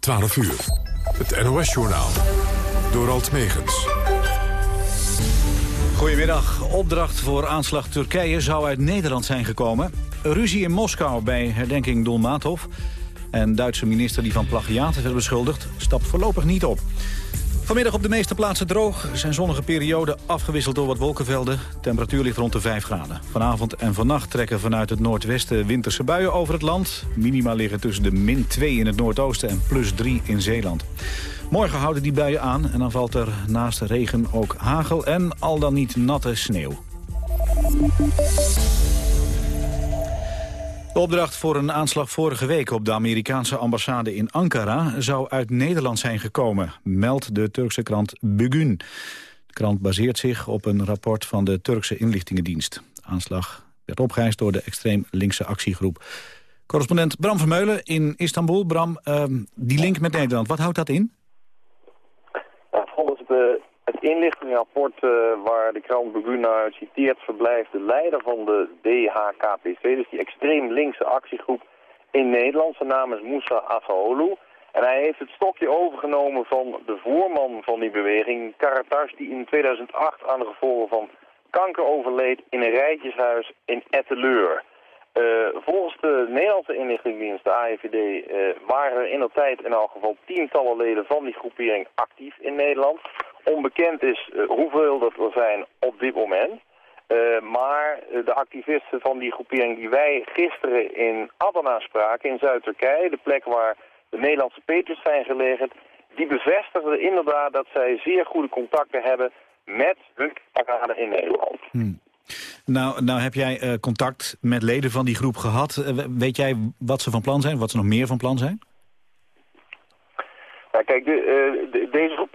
12 uur. Het NOS-journaal. Door Alt Megens. Goedemiddag. Opdracht voor aanslag Turkije zou uit Nederland zijn gekomen. Ruzie in Moskou bij herdenking Dolmatov. En Duitse minister die van plagiaten werd beschuldigd... stapt voorlopig niet op. Vanmiddag op de meeste plaatsen droog. Zijn zonnige perioden afgewisseld door wat wolkenvelden. temperatuur ligt rond de 5 graden. Vanavond en vannacht trekken vanuit het noordwesten winterse buien over het land. Minima liggen tussen de min 2 in het noordoosten en plus 3 in Zeeland. Morgen houden die buien aan en dan valt er naast regen ook hagel en al dan niet natte sneeuw. De opdracht voor een aanslag vorige week op de Amerikaanse ambassade in Ankara zou uit Nederland zijn gekomen, meldt de Turkse krant Bugün. De krant baseert zich op een rapport van de Turkse inlichtingendienst. De aanslag werd opgeëist door de extreem linkse actiegroep. Correspondent Bram Vermeulen in Istanbul. Bram, ehm, die link met Nederland, wat houdt dat in? volgens de het inlichtingenrapport uh, waar de krant citeert... verblijft de leider van de DHKPC, dus die extreem linkse actiegroep in Nederland. Zijn naam is Moussa Afhaolu. En hij heeft het stokje overgenomen van de voorman van die beweging, Karatas... die in 2008 aan de gevolgen van kanker overleed in een rijtjeshuis in Etteleur. Uh, volgens de Nederlandse inlichtingendienst, de AIVD, uh, waren er in de tijd in elk geval tientallen leden van die groepering actief in Nederland. Onbekend is uh, hoeveel dat er zijn op dit moment. maar de activisten van die groepering die wij gisteren in Adana spraken, in Zuid-Turkije, de plek waar de Nederlandse Peters zijn gelegen, die bevestigden inderdaad dat zij zeer goede contacten hebben met hun kameraden in Nederland. Hmm. Nou, nou heb jij uh, contact met leden van die groep gehad. Weet jij wat ze van plan zijn? Wat ze nog meer van plan zijn? Kijk, de, deze groep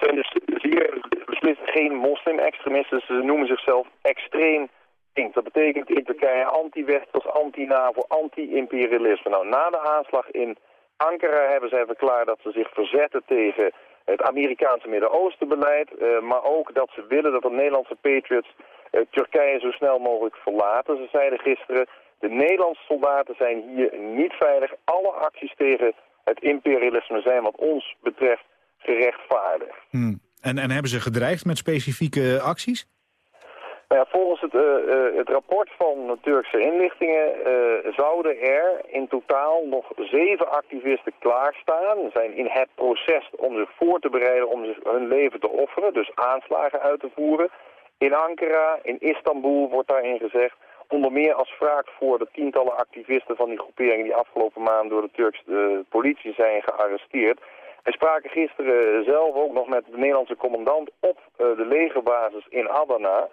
zijn dus zeer beslist geen moslim-extremisten. Ze noemen zichzelf extreem link. Dat betekent in Turkije anti-westers, anti-NAVO, anti-imperialisme. Nou, na de aanslag in Ankara hebben zij verklaard dat ze zich verzetten tegen het Amerikaanse Midden-Oosten-beleid. maar ook dat ze willen dat de Nederlandse patriots Turkije zo snel mogelijk verlaten. Ze zeiden gisteren, de Nederlandse soldaten zijn hier niet veilig. Alle acties tegen het imperialisme zijn wat ons betreft gerechtvaardigd. Hmm. En, en hebben ze gedreigd met specifieke acties? Nou ja, volgens het, uh, uh, het, rapport van de Turkse inlichtingen uh, zouden er in totaal nog zeven activisten klaarstaan. Ze zijn in het proces om zich voor te bereiden om zich hun leven te offeren, dus aanslagen uit te voeren. In Ankara, in Istanbul wordt daarin gezegd, onder meer als wraak voor de tientallen activisten van die groepering die afgelopen maand door de Turkse politie zijn gearresteerd. Wij spraken gisteren zelf ook nog met de Nederlandse commandant op uh, de legerbasis in Adana.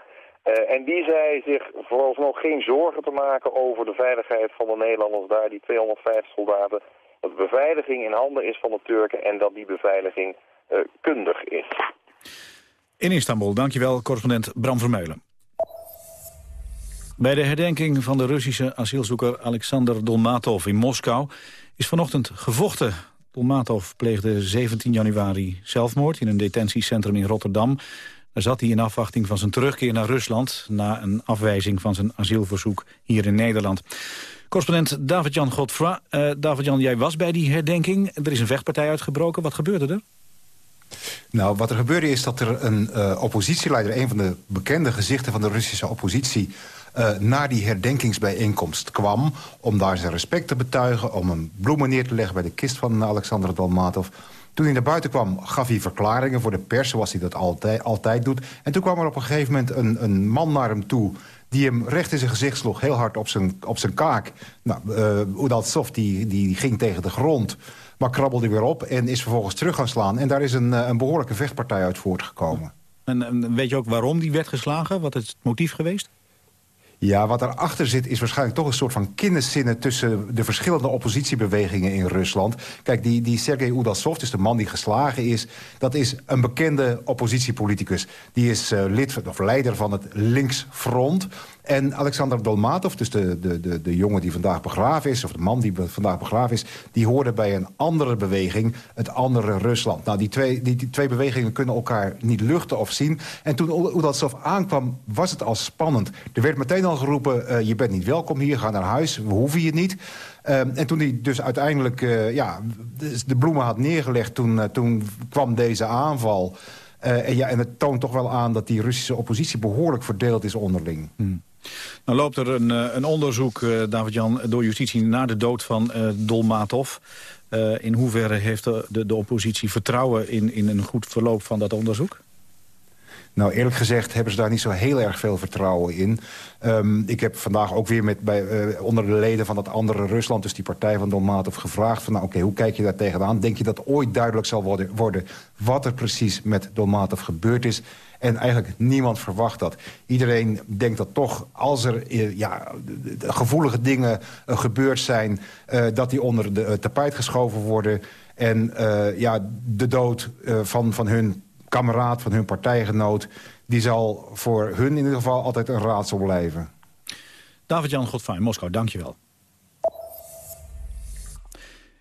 En die zei zich vooralsnog geen zorgen te maken over de veiligheid van de Nederlanders daar, die 250 soldaten. Dat de beveiliging in handen is van de Turken en dat die beveiliging kundig is. In Istanbul, dankjewel, correspondent Bram Vermeulen. Bij de herdenking van de Russische asielzoeker Alexander Dolmatov in Moskou is vanochtend gevochten. Dolmatov pleegde 17 januari zelfmoord in een detentiecentrum in Rotterdam. Daar zat hij in afwachting van zijn terugkeer naar Rusland... na een afwijzing van zijn asielverzoek hier in Nederland. Correspondent David-Jan Godfra. Uh, David-Jan, jij was bij die herdenking. Er is een vechtpartij uitgebroken. Wat gebeurde er? Nou, wat er gebeurde is dat er een uh, oppositieleider... een van de bekende gezichten van de Russische oppositie... Uh, naar die herdenkingsbijeenkomst kwam... om daar zijn respect te betuigen... om een bloemen neer te leggen bij de kist van Alexander Dolmatov. Toen hij naar buiten kwam, gaf hij verklaringen voor de pers... zoals hij dat altijd, altijd doet. En toen kwam er op een gegeven moment een, een man naar hem toe die hem recht in zijn gezicht sloeg, heel hard op zijn, op zijn kaak. Nou, uh, Udaltsov die, die ging tegen de grond... Maar krabbelde weer op en is vervolgens terug gaan slaan. En daar is een, eh, een behoorlijke vechtpartij uit voortgekomen. En, en weet je ook waarom die werd geslagen? Wat is het motief geweest? Ja, wat erachter zit is waarschijnlijk toch een soort van kinderzinnen... tussen de verschillende oppositiebewegingen in Rusland. Kijk, die, die Sergei Udalsov, dus de man die geslagen is... dat is een bekende oppositiepoliticus. Die is uh, lid of leider van het Linksfront. En Alexander Dolmatov, dus de, de, de, de jongen die vandaag begraven is... of de man die vandaag begraven is... die hoorde bij een andere beweging, het andere Rusland. Nou, die twee, die, die twee bewegingen kunnen elkaar niet luchten of zien. En toen hoe dat zelf aankwam, was het al spannend. Er werd meteen al geroepen, uh, je bent niet welkom hier, ga naar huis, we hoeven je niet... Um, en toen hij dus uiteindelijk uh, ja, de, bloemen had neergelegd... toen, uh, toen kwam deze aanval. En, ja, en het toont toch wel aan dat die Russische oppositie... behoorlijk verdeeld is onderling. Hmm. Nou loopt er een, een onderzoek, David-Jan, door justitie... naar de dood van Dolmatov. in hoeverre heeft de, de, oppositie vertrouwen in, in een goed verloop van dat onderzoek? Nou, eerlijk gezegd hebben ze daar niet zo heel erg veel vertrouwen in. Um, ik heb vandaag ook weer met, bij, onder de leden van dat andere Rusland... dus die partij van Dolmatov gevraagd van... nou oké, hoe kijk je daar tegenaan? Denk je dat ooit duidelijk zal worden, worden wat er precies met Dolmatov gebeurd is? En eigenlijk niemand verwacht dat. Iedereen denkt dat toch, als er uh, ja, gevoelige dingen uh, gebeurd zijn... dat die onder de tapijt geschoven worden... En ja, de dood van, van hun kameraad, van hun partijgenoot... die zal voor hun in ieder geval altijd een raadsel blijven. David-Jan Godfijn, Moskou, dankjewel.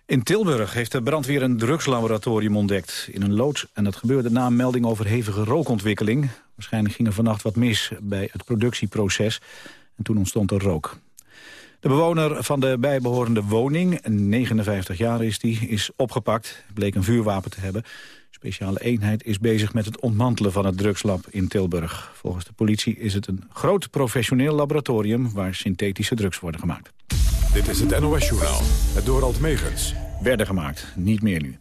In Tilburg heeft de brandweer een drugslaboratorium ontdekt in een loods. En dat gebeurde na een melding over hevige rookontwikkeling. Waarschijnlijk ging er vannacht wat mis bij het productieproces. En toen ontstond er rook. De bewoner van de bijbehorende woning, 59 jaar is die, is opgepakt. Bleek een vuurwapen te hebben speciale eenheid is bezig met het ontmantelen van het drugslab in Tilburg. Volgens de politie is het een groot professioneel laboratorium... waar synthetische drugs worden gemaakt. Dit is het NOS-journaal, het Dorald Megens. Werden gemaakt, niet meer nu.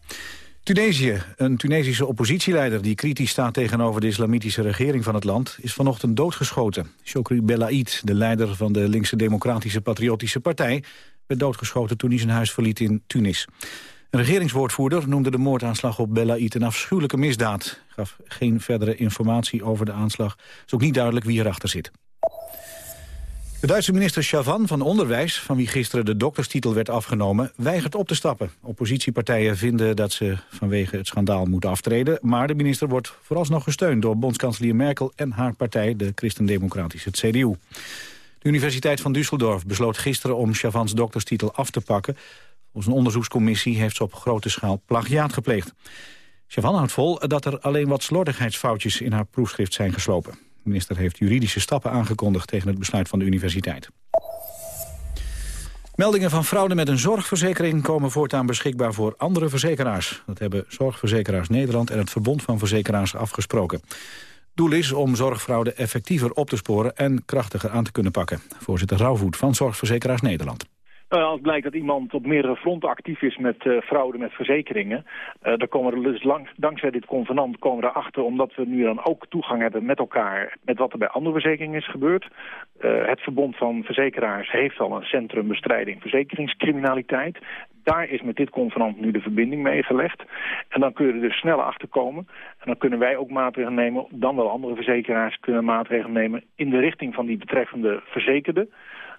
Tunesië, een Tunesische oppositieleider die kritisch staat tegenover de islamitische regering van het land, is vanochtend doodgeschoten. Chokri Belaid, de leider van de linkse democratische patriotische partij, werd doodgeschoten toen hij zijn huis verliet in Tunis. Een regeringswoordvoerder noemde de moordaanslag op Belaid een afschuwelijke misdaad. Gaf geen verdere informatie over de aanslag. Het is ook niet duidelijk wie erachter zit. De Duitse minister Chavan van Onderwijs, van wie gisteren de dokterstitel werd afgenomen, weigert op te stappen. Oppositiepartijen vinden dat ze vanwege het schandaal moeten aftreden, maar de minister wordt vooralsnog gesteund door bondskanselier Merkel en haar partij, de Christendemocratische CDU. De Universiteit van Düsseldorf besloot gisteren om Chavans dokterstitel af te pakken, Volgens een onderzoekscommissie heeft ze op grote schaal plagiaat gepleegd. Chavan houdt vol dat er alleen wat slordigheidsfoutjes in haar proefschrift zijn geslopen. De minister heeft juridische stappen aangekondigd tegen het besluit van de universiteit. Meldingen van fraude met een zorgverzekering komen voortaan beschikbaar voor andere verzekeraars. Dat hebben Zorgverzekeraars Nederland en het Verbond van Verzekeraars afgesproken. Doel is om zorgfraude effectiever op te sporen en krachtiger aan te kunnen pakken. Voorzitter Rauwvoet van Zorgverzekeraars Nederland. Nou, als blijkt dat iemand op meerdere fronten actief is met uh, fraude met verzekeringen, uh, dan komen we dus lang, dankzij dit convenant komen we erachter, omdat we nu dan ook toegang hebben met elkaar met wat er bij andere verzekeringen is gebeurd. Het Verbond van Verzekeraars heeft al een centrum bestrijding verzekeringscriminaliteit. Daar is met dit convenant nu de verbinding mee gelegd. En dan kun je er dus sneller achter komen. En dan kunnen wij ook maatregelen nemen, dan wel andere verzekeraars kunnen maatregelen nemen in de richting van die betreffende verzekerde.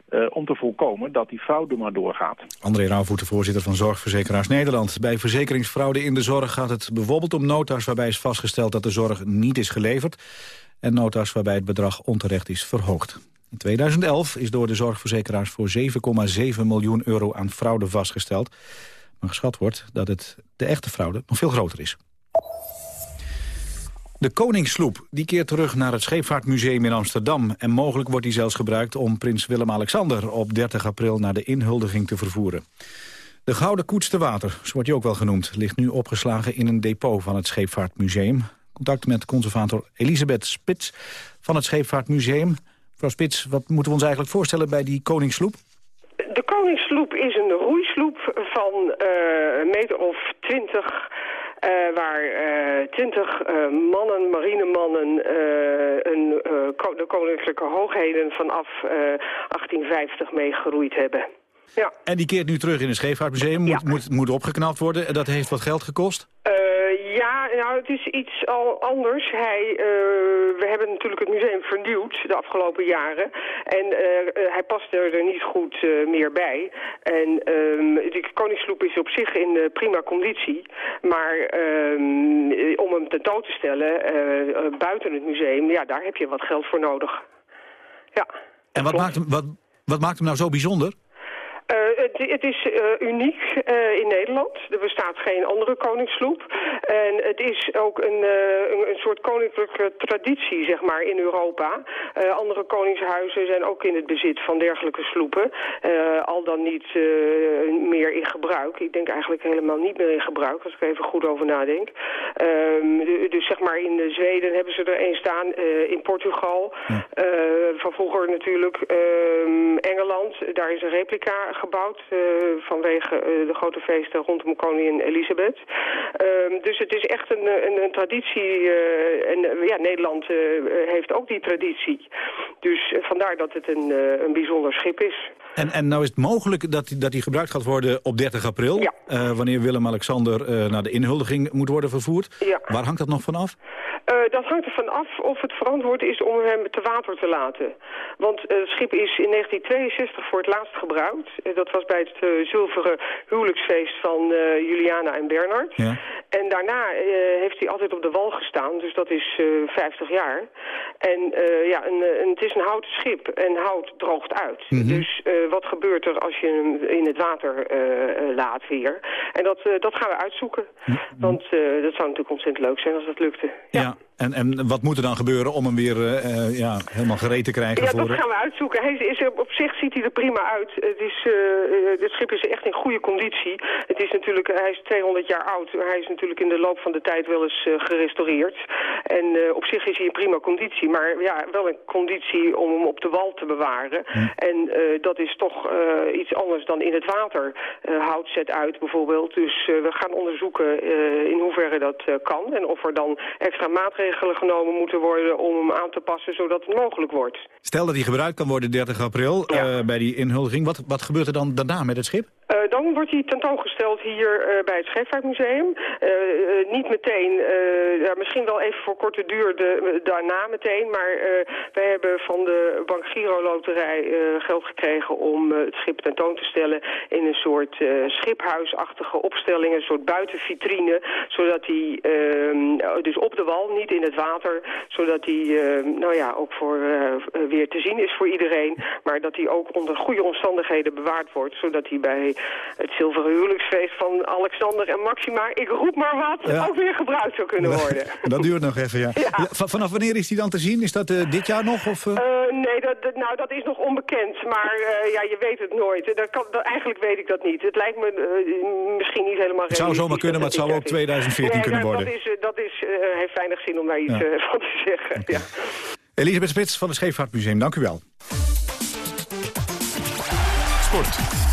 Uh, om te voorkomen dat die fraude maar doorgaat. André Rauwvoet, voorzitter van Zorgverzekeraars Nederland. Bij verzekeringsfraude in de zorg gaat het bijvoorbeeld om nota's... waarbij is vastgesteld dat de zorg niet is geleverd... en nota's waarbij het bedrag onterecht is verhoogd. In 2011 is door de zorgverzekeraars voor 7,7 miljoen euro aan fraude vastgesteld. Maar geschat wordt dat het de echte fraude nog veel groter is. De Koningssloep die keert terug naar het Scheepvaartmuseum in Amsterdam. En mogelijk wordt die zelfs gebruikt om prins Willem-Alexander... op 30 april naar de inhuldiging te vervoeren. De Gouden Koets te Water, zo wordt die ook wel genoemd... ligt nu opgeslagen in een depot van het Scheepvaartmuseum. Contact met conservator Elisabeth Spits van het Scheepvaartmuseum. Mevrouw Spits, wat moeten we ons eigenlijk voorstellen bij die Koningssloep? De Koningssloep is een roeisloep van uh, een meter of twintig uh, waar uh, twintig uh, mannen, marinemannen, een, de koninklijke hoogheden vanaf 1850 meegeroeid hebben. Ja. En die keert nu terug in het Scheepvaartmuseum, moet, ja. moet, moet opgeknapt worden. En dat heeft wat geld gekost? Ja, nou het is iets al anders. Hij, we hebben natuurlijk het museum vernieuwd de afgelopen jaren. En hij past er niet goed meer bij. En um, de Koningsloep is op zich in prima conditie. Maar um, om hem tentoon te stellen buiten het museum, ja, daar heb je wat geld voor nodig. Ja. En wat maakt, hem, wat, wat maakt hem nou zo bijzonder? Uh, het, het, is uh, uniek uh, in Nederland. Er bestaat geen andere koningssloep. En het is ook een, een, een, soort koninklijke traditie, zeg maar, in Europa. andere koningshuizen zijn ook in het bezit van dergelijke sloepen. al dan niet meer in gebruik. Ik denk eigenlijk helemaal niet meer in gebruik, als ik even goed over nadenk. Ehm, dus zeg maar in Zweden hebben ze er een staan. in Portugal. van vroeger natuurlijk ehm, Engeland. Daar is een replica gebouwd uh, vanwege uh, de grote feesten rondom koningin Elisabeth. Uh, dus het is echt een, een, een traditie en ja, Nederland heeft ook die traditie. Dus vandaar dat het een, een bijzonder schip is. En, en nou is het mogelijk dat, dat die gebruikt gaat worden op 30 april... Ja. wanneer Willem-Alexander naar de inhuldiging moet worden vervoerd. Ja. Waar hangt dat nog vanaf? dat hangt ervan af of het verantwoord is om hem te water te laten. Want het schip is in 1962 voor het laatst gebruikt dat was bij het zilveren huwelijksfeest van Juliana en Bernard. Ja. En daarna heeft hij altijd op de wal gestaan, dus dat is 50 jaar. En ja, een, een, het is een houten schip en hout droogt uit. Mm -hmm. Dus wat gebeurt er als je hem in het water laat weer? En dat, dat gaan we uitzoeken. Want dat zou natuurlijk ontzettend leuk zijn als dat lukte. ja. ja. En, en wat moet er dan gebeuren om hem weer uh, ja, helemaal gereed te krijgen? Ja, voor... dat gaan we uitzoeken. Hij is, op zich ziet hij er prima uit. Het, is, uh, het schip is echt in goede conditie. Het is natuurlijk, hij is 200 jaar oud. Hij is natuurlijk in de loop van de tijd wel eens uh, gerestaureerd. En op zich is hij in prima conditie. Maar ja, wel een conditie om hem op de wal te bewaren. Hm. En dat is toch iets anders dan in het water. hout zet uit bijvoorbeeld. Dus we gaan onderzoeken in hoeverre dat kan. En of er dan extra maatregelen genomen moeten worden om hem aan te passen zodat het mogelijk wordt. Stel dat hij gebruikt kan worden 30 april Ja. uh, bij die inhuldiging. Wat, wat gebeurt er dan daarna met het schip? Uh, dan wordt hij tentoongesteld hier uh, bij het Scheepvaartmuseum. niet meteen, ja, misschien wel even voor korte duur de, daarna meteen. Maar wij hebben van de Bank Giro Loterij geld gekregen om het schip tentoon te stellen in een soort schiphuisachtige opstelling. Een soort buitenvitrine, zodat hij ehm, dus op de wal, niet in het water, zodat hij nou ja, ook voor, weer te zien is voor iedereen. Maar dat hij ook onder goede omstandigheden bewaard wordt, zodat hij bij het zilveren huwelijksfeest van Alexander en Maxima, ik roep maar wat, Ja. ook weer gebruikt zou kunnen worden. Dat duurt nog even, ja. Ja. Ja, va- vanaf wanneer is die dan te zien? Is dat eh, dit jaar nog? Of, eh? Eh, nee, dat, dat- nou, dat is nog onbekend. Maar eh, ja, je weet het nooit. Dat kan, dat, eigenlijk weet ik dat niet. Het lijkt me misschien niet helemaal Het zou zomaar kunnen, maar het zou ook dit jaar is. 2014 nee, kunnen dat, worden. Dat, is, dat is, eh, heeft weinig zin om daar iets Ja. van te zeggen. Ja. Elisabeth Spits van het Scheepvaartmuseum, dank u wel. Sport.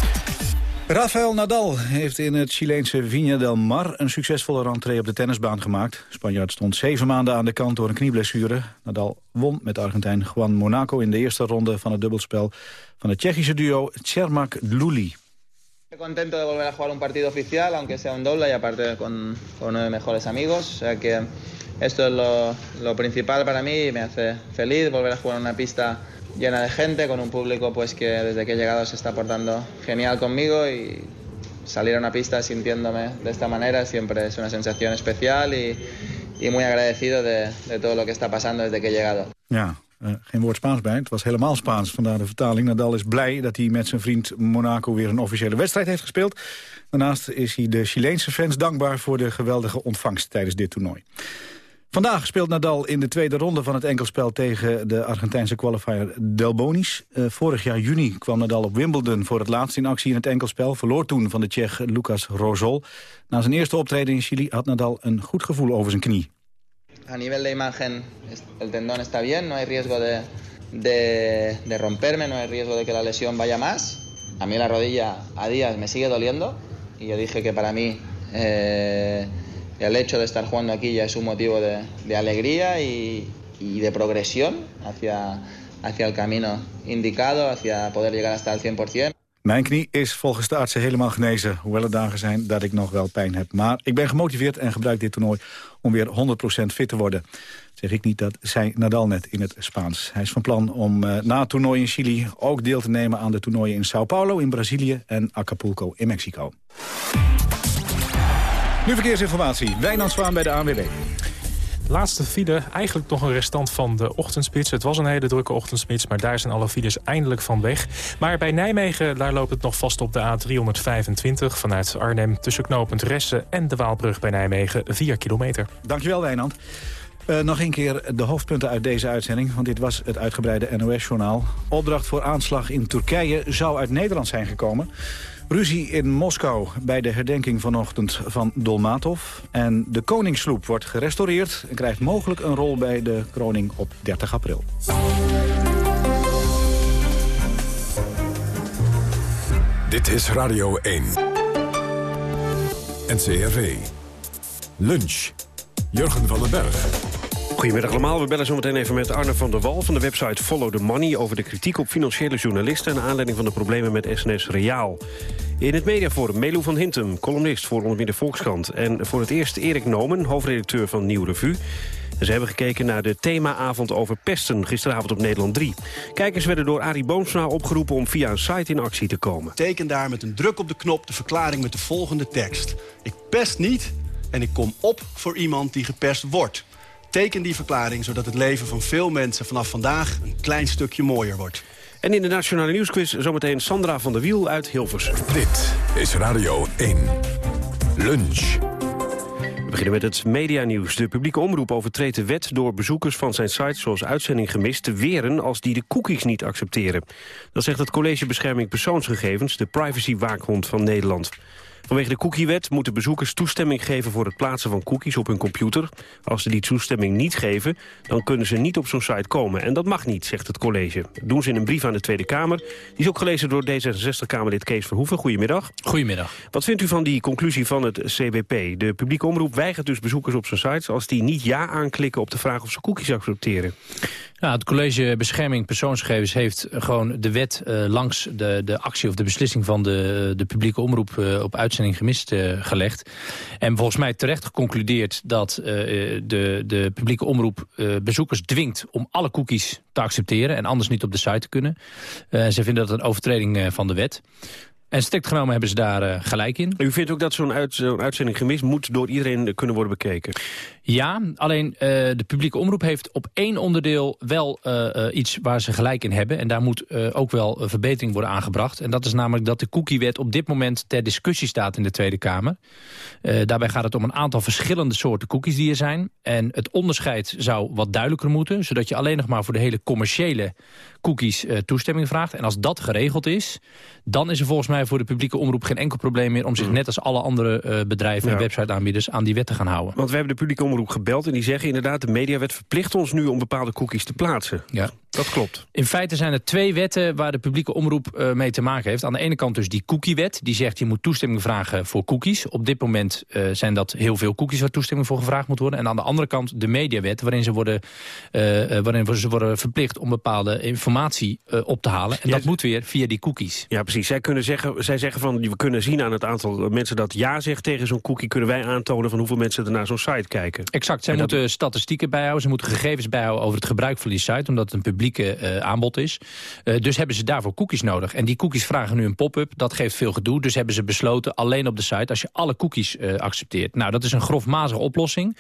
Rafael Nadal heeft in het Chileense Viña del Mar... een succesvolle rentree op de tennisbaan gemaakt. Spanjaard stond zeven maanden aan de kant door een knieblessure. Nadal won met Argentijn Juan Monaco... in de eerste ronde van het dubbelspel van het Tsjechische duo Cermak-Luli. Contento de volver a jugar un partido oficial, aunque sea un doble y aparte con, con uno de mejores amigos. O sea que esto es lo, lo principal para mí y me hace feliz volver a jugar en una pista llena de gente, con un público pues que desde que he llegado se está portando genial conmigo y salir a una pista sintiéndome de esta manera siempre es una sensación especial y, y muy agradecido de, de todo lo que está pasando desde que he llegado. Ja, eh, geen woord Spaans bij. Het was helemaal Spaans, vandaar de vertaling. Nadal is blij dat hij met zijn vriend Monaco weer een officiële wedstrijd heeft gespeeld. Daarnaast is hij de Chileense fans dankbaar voor de geweldige ontvangst tijdens dit toernooi. Vandaag speelt Nadal in de tweede ronde van het enkelspel tegen de Argentijnse qualifier Delbonis. Eh, vorig jaar juni kwam Nadal op Wimbledon voor het laatst in actie in het enkelspel. Verloor toen van de Tsjech Lucas Rosol. Na zijn eerste optreden in Chili had Nadal een goed gevoel over zijn knie. A nivel de imagen, el tendón está bien, no hay riesgo de, de- de romperme, no hay riesgo de que la lesión vaya más. A mí la rodilla a días me sigue doliendo y yo dije que para mí eh, el hecho de estar jugando aquí ya es un motivo de, de alegría y, y de progresión hacia, hacia camino indicado, hacia poder llegar hasta el 100%. Mijn knie is volgens de artsen helemaal genezen. Hoewel er dagen zijn dat ik nog wel pijn heb. Maar ik ben gemotiveerd en gebruik dit toernooi om weer 100% fit te worden. Zeg ik niet, dat zei Nadal net in het Spaans. Hij is van plan om eh, na het toernooi in Chili ook deel te nemen aan de toernooien in Sao Paulo in Brazilië en Acapulco in Mexico. Nu verkeersinformatie. Wijnand Zwaan bij de ANWB. Laatste file, eigenlijk nog een restant van de ochtendspits. Het was een hele drukke ochtendspits, maar daar zijn alle files eindelijk van weg. Maar bij Nijmegen, daar loopt het nog vast op de A325... vanuit Arnhem tussen knooppunt Ressen en de Waalbrug bij Nijmegen, 4 kilometer. Dankjewel, Wijnand. Uh, nog een keer de hoofdpunten uit deze uitzending, want dit was het uitgebreide NOS-journaal. Opdracht voor aanslag in Turkije zou uit Nederland zijn gekomen. Ruzie in Moskou bij de herdenking vanochtend van Dolmatov. En de koningssloep wordt gerestaureerd en krijgt mogelijk een rol bij de kroning op 30 april. Dit is Radio 1. NCRV. Lunch. Jurgen van den Berg. Goedemiddag allemaal. We bellen zo meteen even met Arne van der Wal van de website Follow the Money... over de kritiek op financiële journalisten... en aanleiding van de problemen met SNS Reaal. In het mediaforum Melu van Hintem, columnist voor onder meer Volkskrant... en voor het eerst Erik Nomen, hoofdredacteur van Nieuw Revue... Ze hebben gekeken naar de themaavond over pesten gisteravond op Nederland 3. Kijkers werden door Arie Boomsma opgeroepen om via een site in actie te komen. Teken daar met een druk op de knop de verklaring met de volgende tekst. Ik pest niet en ik kom op voor iemand die gepest wordt. Teken die verklaring zodat het leven van veel mensen vanaf vandaag een klein stukje mooier wordt. En in de Nationale Nieuwsquiz zometeen Sandra van der Wiel uit Hilversum. Dit is Radio 1. Lunch. We beginnen met het medianieuws. De publieke omroep overtreedt de wet door bezoekers van zijn site zoals Uitzending Gemist te weren als die de cookies niet accepteren. Dat zegt het College Bescherming Persoonsgegevens, de privacywaakhond van Nederland. Vanwege de cookiewet moeten bezoekers toestemming geven voor het plaatsen van cookies op hun computer. Als ze die toestemming niet geven, dan kunnen ze niet op zo'n site komen. En dat mag niet, zegt het college. Dat doen ze in een brief aan de Tweede Kamer. Die is ook gelezen door D66-Kamerlid Kees Verhoeven. Goedemiddag. Goedemiddag. Wat vindt u van die conclusie van het CBP? De publieke omroep weigert dus bezoekers op zijn sites... als die niet ja aanklikken op de vraag of ze cookies accepteren. Nou, het College Bescherming Persoonsgegevens heeft gewoon de wet uh, langs de, de actie of de beslissing van de, de publieke omroep uh, op uitzending gemist uh, gelegd. En volgens mij terecht geconcludeerd dat de, de publieke omroep bezoekers dwingt om alle cookies te accepteren en anders niet op de site te kunnen. ze vinden dat een overtreding van de wet. En strikt genomen hebben ze daar gelijk in. U vindt ook dat zo'n uit, zo uitzending gemist moet door iedereen kunnen worden bekeken? Ja, alleen uh, de publieke omroep heeft op één onderdeel wel uh, iets waar ze gelijk in hebben. En daar moet ook wel verbetering worden aangebracht. En dat is namelijk dat de cookiewet op dit moment ter discussie staat in de Tweede Kamer. daarbij gaat het om een aantal verschillende soorten cookies die er zijn. En het onderscheid zou wat duidelijker moeten. Zodat je alleen nog maar voor de hele commerciële cookies toestemming vraagt. En als dat geregeld is, dan is er volgens mij voor de publieke omroep geen enkel probleem meer... om zich mm. net als alle andere bedrijven en websiteaanbieders aan die wet te gaan houden. Want we hebben de publieke omroep gebeld en die zeggen inderdaad... de mediawet verplicht ons nu om bepaalde cookies te plaatsen. Ja. Dat klopt. In feite zijn er twee wetten waar de publieke omroep uh, mee te maken heeft. Aan de ene kant dus die cookiewet. Die zegt je moet toestemming vragen voor cookies. Op dit moment uh, zijn dat heel veel cookies waar toestemming voor gevraagd moet worden. En aan de andere kant de mediawet waarin ze worden, uh, waarin ze worden verplicht om bepaalde informatie op te halen. En dat moet weer via die cookies. Ja precies. Zij, kunnen zeggen, zij zeggen van we kunnen zien aan het aantal mensen dat ja zegt tegen zo'n cookie. Kunnen wij aantonen van hoeveel mensen er naar zo'n site kijken. Exact. Zij moeten statistieken bijhouden. Ze moeten gegevens bijhouden over het gebruik van die site. Omdat het een publiek publieke uh, aanbod is. Uh, dus hebben ze daarvoor cookies nodig. En die cookies vragen nu een pop-up. Dat geeft veel gedoe. Dus hebben ze besloten alleen op de site als je alle cookies uh, accepteert. Nou, dat is een grofmazige oplossing.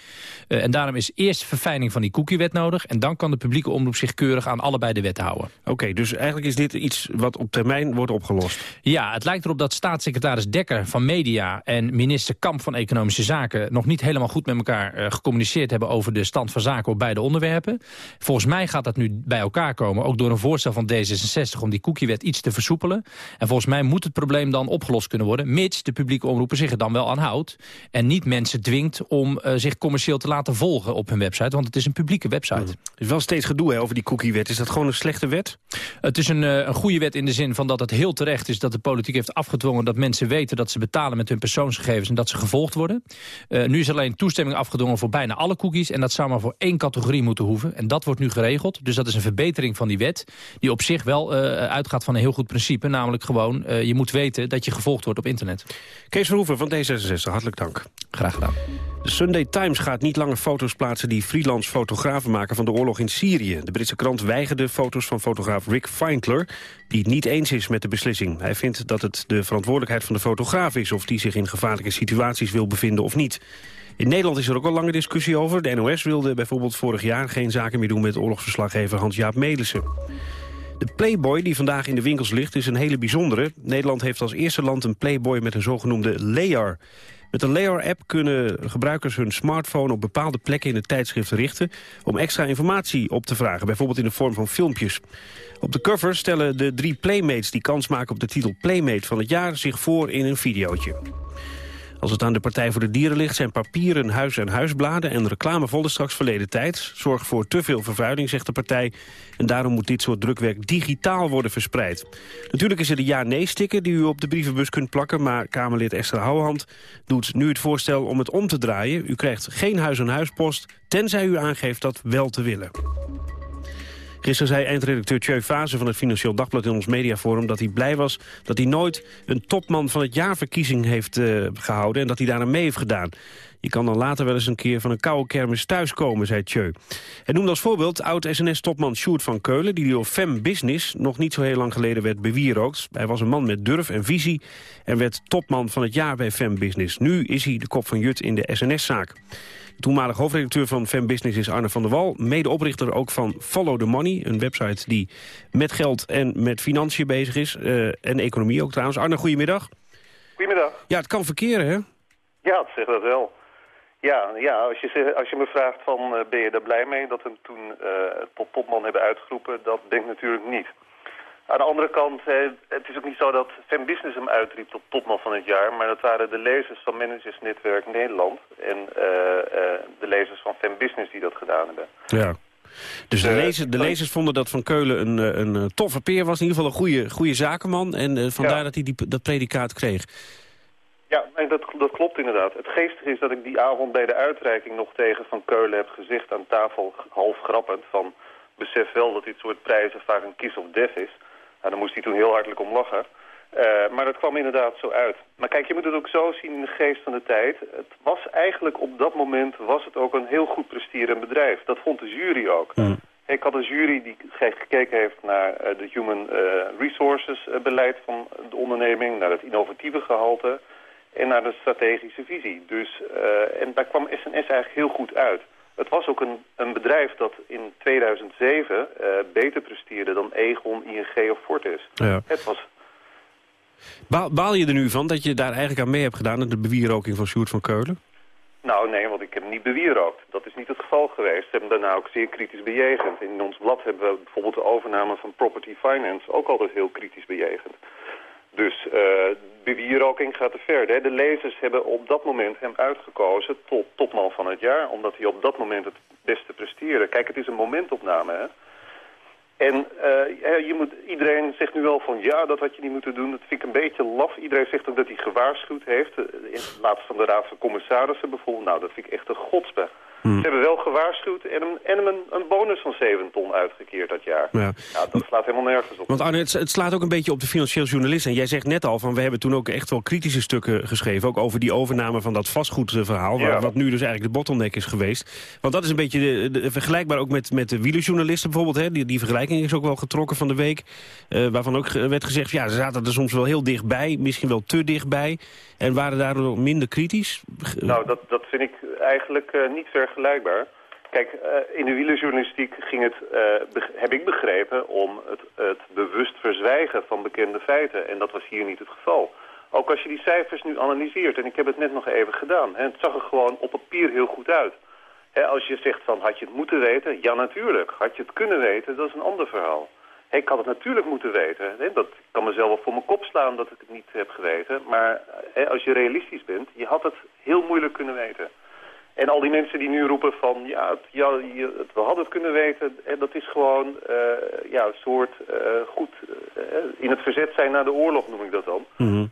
en daarom is eerst verfijning van die cookiewet nodig. En dan kan de publieke omroep zich keurig aan allebei de wetten houden. Oké, okay, dus eigenlijk is dit iets wat op termijn wordt opgelost? Ja, het lijkt erop dat staatssecretaris Dekker van Media... en minister Kamp van Economische Zaken... nog niet helemaal goed met elkaar gecommuniceerd hebben... over de stand van zaken op beide onderwerpen. Volgens mij gaat dat nu bij elkaar komen. Ook door een voorstel van D66 om die cookiewet iets te versoepelen. En volgens mij moet het probleem dan opgelost kunnen worden... mits de publieke omroepen zich er dan wel aan houdt. En niet mensen dwingt om uh, zich commercieel te laten volgen op hun website. Want het is een publieke website. Mm. Er is wel steeds gedoe hè, over die cookiewet. Is dat gewoon een slechte wet? Het is een, uh, een goede wet in de zin van dat het heel terecht is... dat de politiek heeft afgedwongen dat mensen weten... dat ze betalen met hun persoonsgegevens en dat ze gevolgd worden. Uh, nu is alleen toestemming afgedwongen voor bijna alle cookies... en dat zou maar voor één categorie moeten hoeven. En dat wordt nu geregeld. Dus dat is een verbetering van die wet... die op zich wel uh, uitgaat van een heel goed principe. Namelijk gewoon, uh, je moet weten dat je gevolgd wordt op internet. Kees Verhoeven van D66, hartelijk dank. Graag gedaan. De Sunday Times gaat niet langer foto's plaatsen die freelance fotografen maken van de oorlog in Syrië. De Britse krant weigerde foto's van fotograaf Rick Feindler, die het niet eens is met de beslissing. Hij vindt dat het de verantwoordelijkheid van de fotograaf is of die zich in gevaarlijke situaties wil bevinden of niet. In Nederland is er ook al lange discussie over. De NOS wilde bijvoorbeeld vorig jaar geen zaken meer doen met oorlogsverslaggever Hans-Jaap Melissen. De Playboy die vandaag in de winkels ligt is een hele bijzondere. Nederland heeft als eerste land een Playboy met een zogenoemde layer. Met de Layer-app kunnen gebruikers hun smartphone op bepaalde plekken in het tijdschrift richten om extra informatie op te vragen, bijvoorbeeld in de vorm van filmpjes. Op de cover stellen de drie Playmates die kans maken op de titel Playmate van het jaar zich voor in een videootje. Als het aan de Partij voor de Dieren ligt... zijn papieren huis- en huisbladen en reclamevollen straks verleden tijd. Zorg voor te veel vervuiling, zegt de partij. En daarom moet dit soort drukwerk digitaal worden verspreid. Natuurlijk is er de ja-nee-sticker die u op de brievenbus kunt plakken... maar Kamerlid Esther Houwehand doet nu het voorstel om het om te draaien. U krijgt geen huis- en huispost, tenzij u aangeeft dat wel te willen. Gisteren zei eindredacteur Tjeu Fase van het Financieel Dagblad in ons mediaforum... dat hij blij was dat hij nooit een topman van het jaarverkiezing heeft uh, gehouden... en dat hij daar aan mee heeft gedaan. Je kan dan later wel eens een keer van een koude kermis thuiskomen, zei Tjeu. Hij noemde als voorbeeld oud-SNS-topman Sjoerd van Keulen... die door Fem Business nog niet zo heel lang geleden werd bewierookt. Hij was een man met durf en visie en werd topman van het jaar bij Fem Business. Nu is hij de kop van Jut in de SNS-zaak. Toenmalig hoofdredacteur van Fem Business is Arne van der Wal. Medeoprichter ook van Follow the Money. Een website die met geld en met financiën bezig is. Uh, en economie ook trouwens. Arne, goedemiddag. Goedemiddag. Ja, het kan verkeren, hè? Ja, het zegt dat wel. Ja, ja als, je, als je me vraagt van uh, ben je daar blij mee dat we hem toen tot topman hebben uitgeroepen, dat denk ik natuurlijk niet. Aan de andere kant, het is ook niet zo dat Fem Business hem uitriep tot topman van het jaar, maar dat waren de lezers van Managers Netwerk Nederland en uh, de lezers van Fem Business die dat gedaan hebben. Ja. Dus de, lezers, de lezers vonden dat Van Keulen een, een toffe peer was, in ieder geval een goede, goede zakenman en vandaar ja. dat hij die, dat predicaat kreeg. Ja, dat, dat klopt inderdaad. Het geestige is dat ik die avond bij de uitreiking nog tegen Van Keulen heb gezegd aan tafel, half grappend, van besef wel dat dit soort prijzen vaak een kiss of death is. Nou, daar moest hij toen heel hartelijk om lachen. Uh, maar dat kwam inderdaad zo uit. Maar kijk, je moet het ook zo zien in de geest van de tijd. Het was eigenlijk op dat moment was het ook een heel goed presterend bedrijf. Dat vond de jury ook. Mm. Ik had een jury die gekeken heeft naar uh, de human uh, resources beleid van de onderneming, naar het innovatieve gehalte en naar de strategische visie. Dus, en daar kwam SNS eigenlijk heel goed uit. Het was ook een, een bedrijf dat in 2007 uh, beter presteerde dan Egon, ING of Fortis. Ja. Het was... Baal, baal, je er nu van dat je daar eigenlijk aan mee hebt gedaan... aan de bewieroking van Sjoerd van Keulen? Nou nee, want ik heb niet bewierookt. Dat is niet het geval geweest. Ze hebben daarna ook zeer kritisch bejegend. In ons blad hebben we bijvoorbeeld de overname van Property Finance... ook altijd heel kritisch bejegend. Dus uh, bewieroking gaat te ver. De lezers hebben op dat moment hem uitgekozen tot topman van het jaar. Omdat hij op dat moment het beste presteerde. Kijk, het is een momentopname. Hè? En uh, je moet, iedereen zegt nu wel van ja, dat had je niet moeten doen. Dat vind ik een beetje laf. Iedereen zegt ook dat hij gewaarschuwd heeft. In laatst van de Raad van Commissarissen bijvoorbeeld. Nou, dat vind ik echt een godsbe. Hmm. Ze hebben wel gewaarschuwd en hem, en hem een, een, bonus van 7 ton uitgekeerd dat jaar. Ja. ja dat slaat helemaal nergens op. Want Arne, het, het, slaat ook een beetje op de financieel journalist. En jij zegt net al, van we hebben toen ook echt wel kritische stukken geschreven. Ook over die overname van dat vastgoedverhaal. Ja. Wat nu dus eigenlijk de bottleneck is geweest. Want dat is een beetje de, de, vergelijkbaar ook met, met de wielerjournalisten bijvoorbeeld. Hè? Die, die vergelijking is ook wel getrokken van de week. Uh, waarvan ook werd gezegd, ja, ze zaten er soms wel heel dichtbij. Misschien wel te dichtbij. En waren daardoor minder kritisch? Nou, dat, dat vind ik eigenlijk uh, niet vergelijkbaar. Kijk, uh, in de wielerjournalistiek ging het, uh, heb ik begrepen, om het, het bewust verzwijgen van bekende feiten. En dat was hier niet het geval. Ook als je die cijfers nu analyseert, en ik heb het net nog even gedaan, hè, het zag er gewoon op papier heel goed uit. Hè, als je zegt van, had je het moeten weten? Ja, natuurlijk. Had je het kunnen weten? Dat is een ander verhaal. Ik had het natuurlijk moeten weten. Hè? Dat kan mezelf wel voor mijn kop slaan dat ik het niet heb geweten. Maar hè, als je realistisch bent, je had het heel moeilijk kunnen weten. En al die mensen die nu roepen van, ja, het, ja het, we hadden het kunnen weten, hè, dat is gewoon uh, ja, een soort uh, goed, uh, in het verzet zijn na de oorlog noem ik dat dan. Mm -hmm.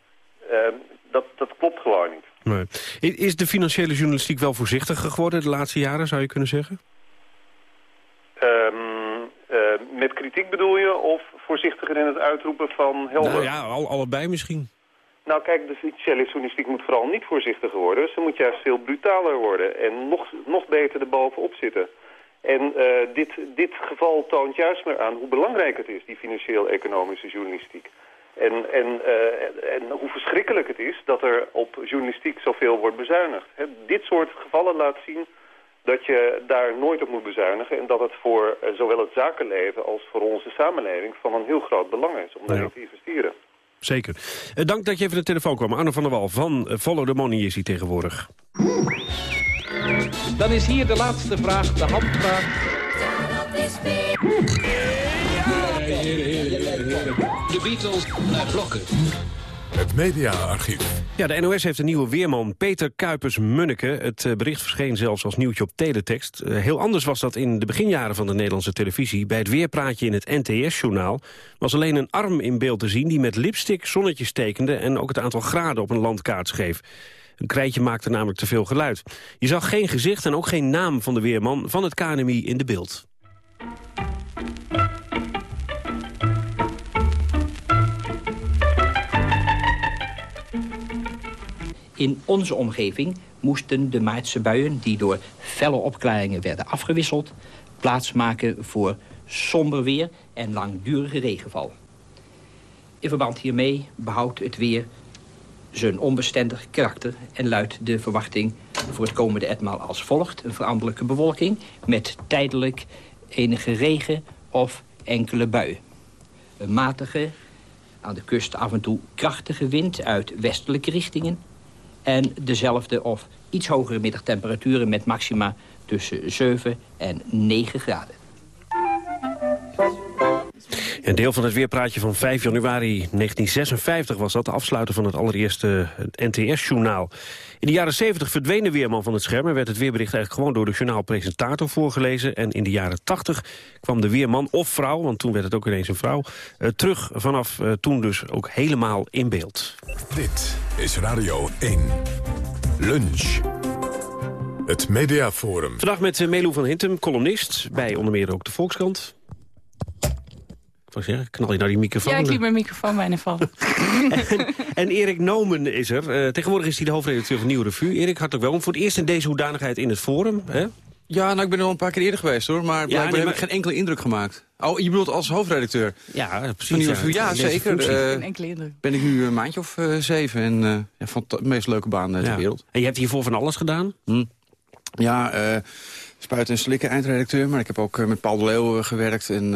dat, dat klopt gewoon niet. Nee. Is de financiële journalistiek wel voorzichtiger geworden de laatste jaren, zou je kunnen zeggen? Um, met kritiek bedoel je, of voorzichtiger in het uitroepen van helder? Nou ja, al, allebei misschien. Nou kijk, de officiële journalistiek moet vooral niet voorzichtiger worden. Ze moet juist veel brutaler worden en nog, nog beter erbovenop zitten. En uh, dit, dit geval toont juist maar aan hoe belangrijk het is, die financieel-economische journalistiek. En, en, uh, en hoe verschrikkelijk het is dat er op journalistiek zoveel wordt bezuinigd. dit soort gevallen laat zien dat je daar nooit op moet bezuinigen... en dat het voor uh, zowel het zakenleven als voor onze samenleving van een heel groot belang is om daarin te investeren. Zeker. Uh, dank dat je even de telefoon kwam. Arno van der Wal van uh, Follow the Money is hier tegenwoordig. Dan is hier de laatste vraag, de handvraag. De Beatles naar blokken. Het mediaarchief. Ja, de NOS heeft een nieuwe weerman, Peter Kuipers-Munneke. Het eh, bericht verscheen zelfs als nieuwtje op teletext. Uh, heel anders was dat in de beginjaren van de Nederlandse televisie. Bij het weerpraatje in het NTS-journaal was alleen een arm in beeld te zien... die met lipstick zonnetjes tekende en ook het aantal graden op een landkaart schreef. Een krijtje maakte namelijk te veel geluid. Je zag geen gezicht en ook geen naam van de weerman van het KNMI in de beeld. In onze omgeving moesten de maartse buien... die door felle opklaringen werden afgewisseld... plaatsmaken voor somber weer en langdurige regenval. In verband hiermee behoudt het weer zijn onbestendig karakter... en luidt de verwachting voor het komende etmaal als volgt. Een veranderlijke bewolking met tijdelijk enige regen of enkele buien. Een matige, aan de kust af en toe krachtige wind uit westelijke richtingen... en dezelfde of iets hogere middagtemperaturen met maxima tussen 7 en 9 graden. Een deel van het weerpraatje van 5 januari 1956 was dat, de afsluiter van het allereerste NTS-journaal. In de jaren 70 verdween de weerman van het scherm en werd het weerbericht eigenlijk gewoon door de journaalpresentator voorgelezen. En in de jaren 80 kwam de weerman of vrouw, want toen werd het ook ineens een vrouw, uh, terug vanaf uh, toen dus ook helemaal in beeld. Dit is Radio 1. Lunch. Het Mediaforum. Vandaag met uh, Melo van Hintem, columnist, bij onder meer ook de Volkskrant. Wat zeg Knal je nou die microfoon? Ja, ik liet mijn microfoon bijna vallen. en, en Erik Nomen is er. Uh, tegenwoordig is hij de hoofdredacteur van Nieuwe Revue. Erik, hartelijk welkom. Voor het eerst in deze hoedanigheid in het Forum. Hè? Ja, nou, ik ben er al een paar keer eerder geweest, hoor. Maar ja, nee, heb ik geen enkele indruk gemaakt. Oh, je bedoelt als hoofdredacteur? Ja, precies. Van? Ja, ja zeker. Uh, geen enkele indruk. Ben ik nu een maandje of uh, zeven. En uh, ja, van de meest leuke baan ter wereld. En je hebt hiervoor van alles gedaan? Hm. Ja, Spuiten en Slikken, eindredacteur. Maar ik heb ook met Paul de Leeuw gewerkt. En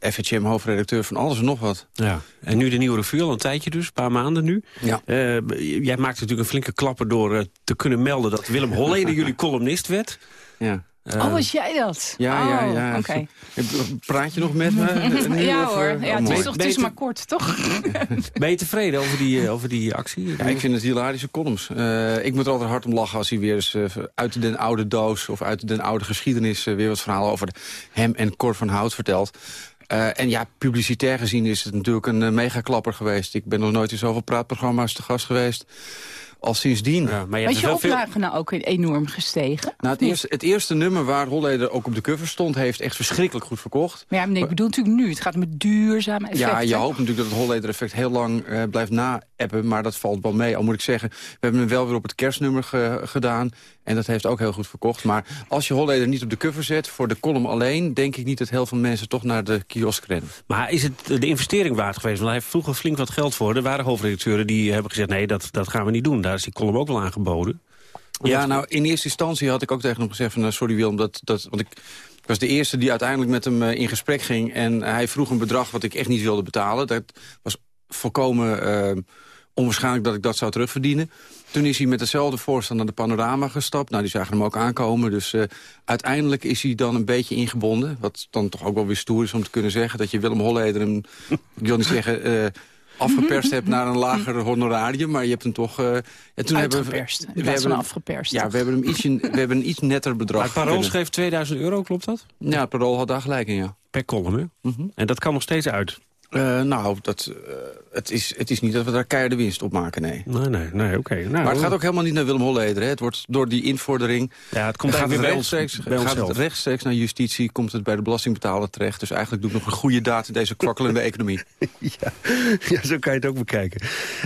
uh, FHM, hoofdredacteur van alles en nog wat. Ja. En nu de Nieuwe Revue, al een tijdje dus, een paar maanden nu. Ja. Uh, jij maakte natuurlijk een flinke klapper door uh, te kunnen melden... dat Willem Holleder jullie columnist werd. Ja. Oh, was jij dat? Ja, oh, ja, ja. Okay. Praat je nog met me? Nu, ja of, hoor, ja, het is, toch, het is maar kort, toch? ben je tevreden over die, over die actie? Ja, ik vind het hilarische columns. Uh, ik moet er altijd hard om lachen als hij weer eens uh, uit de oude doos... of uit de oude geschiedenis uh, weer wat verhalen over hem en Cor van Hout vertelt. Uh, en ja, publicitair gezien is het natuurlijk een uh, megaklapper geweest. Ik ben nog nooit in zoveel praatprogramma's te gast geweest al sindsdien. Ja, maar je Was je oplagen veel... nou ook enorm gestegen? Nou, het, eerste, het eerste nummer waar Holleder ook op de cover stond... heeft echt verschrikkelijk goed verkocht. Maar ja, nee, ik bedoel natuurlijk nu. Het gaat met duurzame effecten. Ja, je hoopt natuurlijk dat het Holleder-effect heel lang uh, blijft na-appen. Maar dat valt wel mee. Al moet ik zeggen, we hebben hem wel weer op het kerstnummer ge gedaan. En dat heeft ook heel goed verkocht. Maar als je Holleder niet op de cover zet, voor de column alleen... denk ik niet dat heel veel mensen toch naar de kiosk rennen. Maar is het de investering waard geweest? Want hij heeft vroeger flink wat geld voor. Er waren hoofdredacteuren die hebben gezegd... nee, dat, dat gaan we niet doen. Daar is die column ook wel aangeboden. Ja, nou, in eerste instantie had ik ook tegen hem gezegd... Van, sorry Willem, dat, dat, want ik was de eerste die uiteindelijk met hem in gesprek ging... en hij vroeg een bedrag wat ik echt niet wilde betalen. Dat was volkomen uh, onwaarschijnlijk dat ik dat zou terugverdienen. Toen is hij met hetzelfde voorstel naar de panorama gestapt. Nou, die zagen hem ook aankomen. Dus uh, uiteindelijk is hij dan een beetje ingebonden. Wat dan toch ook wel weer stoer is om te kunnen zeggen... dat je Willem Holleder hem, ik wil niet zeggen... Uh, afgeperst hebt naar een lager honorarium, maar je hebt hem toch... Uh, en toen hebben we, we hebben hem afgeperst. Ja, we hebben hem ietsje, we hebben een iets netter bedrag. Maar Parool schreef 2000 euro, klopt dat? Ja, Parool had daar gelijk in, ja. Per column, hè? Mm -hmm. En dat kan nog steeds uit? Uh, nou, dat, uh, het, is, het is niet dat we daar keiharde winst op maken, nee. Nee, nee, nee oké. Okay. Nou, maar het gaat ook helemaal niet naar Willem Holleder. Hè. Het wordt door die invordering... Ja, het komt gaat weer bij rechtstreeks, ons, bij gaat het rechtstreeks naar justitie, komt het bij de belastingbetaler terecht. Dus eigenlijk doe ik nog een goede daad in deze kwakkelende economie. ja. ja, zo kan je het ook bekijken.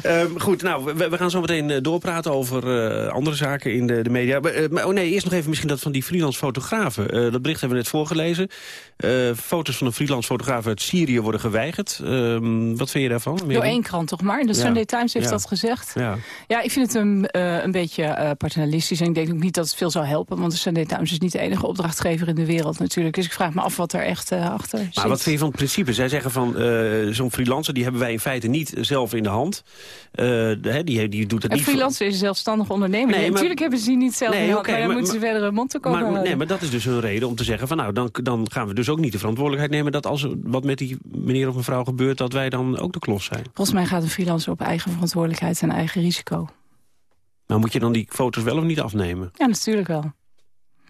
Um, goed, nou, we, we, gaan zo meteen uh, doorpraten over uh, andere zaken in de, de media. Maar, maar, oh nee, eerst nog even misschien dat van die freelance fotografen. dat bericht hebben we net voorgelezen. foto's van een freelance fotograaf uit Syrië worden geweigerd. Um, wat vind je daarvan? Door één krant toch maar. De Sunday Times heeft ja. dat gezegd. Ja. ja, ik vind het een, uh, een beetje uh, paternalistisch. En ik denk ook niet dat het veel zou helpen. Want de Sunday Times is niet de enige opdrachtgever in de wereld natuurlijk. Dus ik vraag me af wat er echt uh, achter maar zit. wat vind je van het principe? Zij zeggen van zo'n freelancer... die hebben wij in feite niet zelf in de hand. die, die, die doet het een niet freelancer is een zelfstandig ondernemer. Nee, maar, natuurlijk hebben ze die niet zelf nee, in de hand. Okay, maar dan maar, moeten ze verder een mond te komen maar. Nee, maar dat is dus een reden om te zeggen van... nou, dan, dan gaan we dus ook niet de verantwoordelijkheid nemen... dat als wat met die meneer of mevrouw gebeurt... dat wij dan ook de klos zijn. Volgens mij gaat een freelancer op eigen verantwoordelijkheid en eigen risico. Maar moet je dan die foto's wel of niet afnemen? Ja, natuurlijk wel.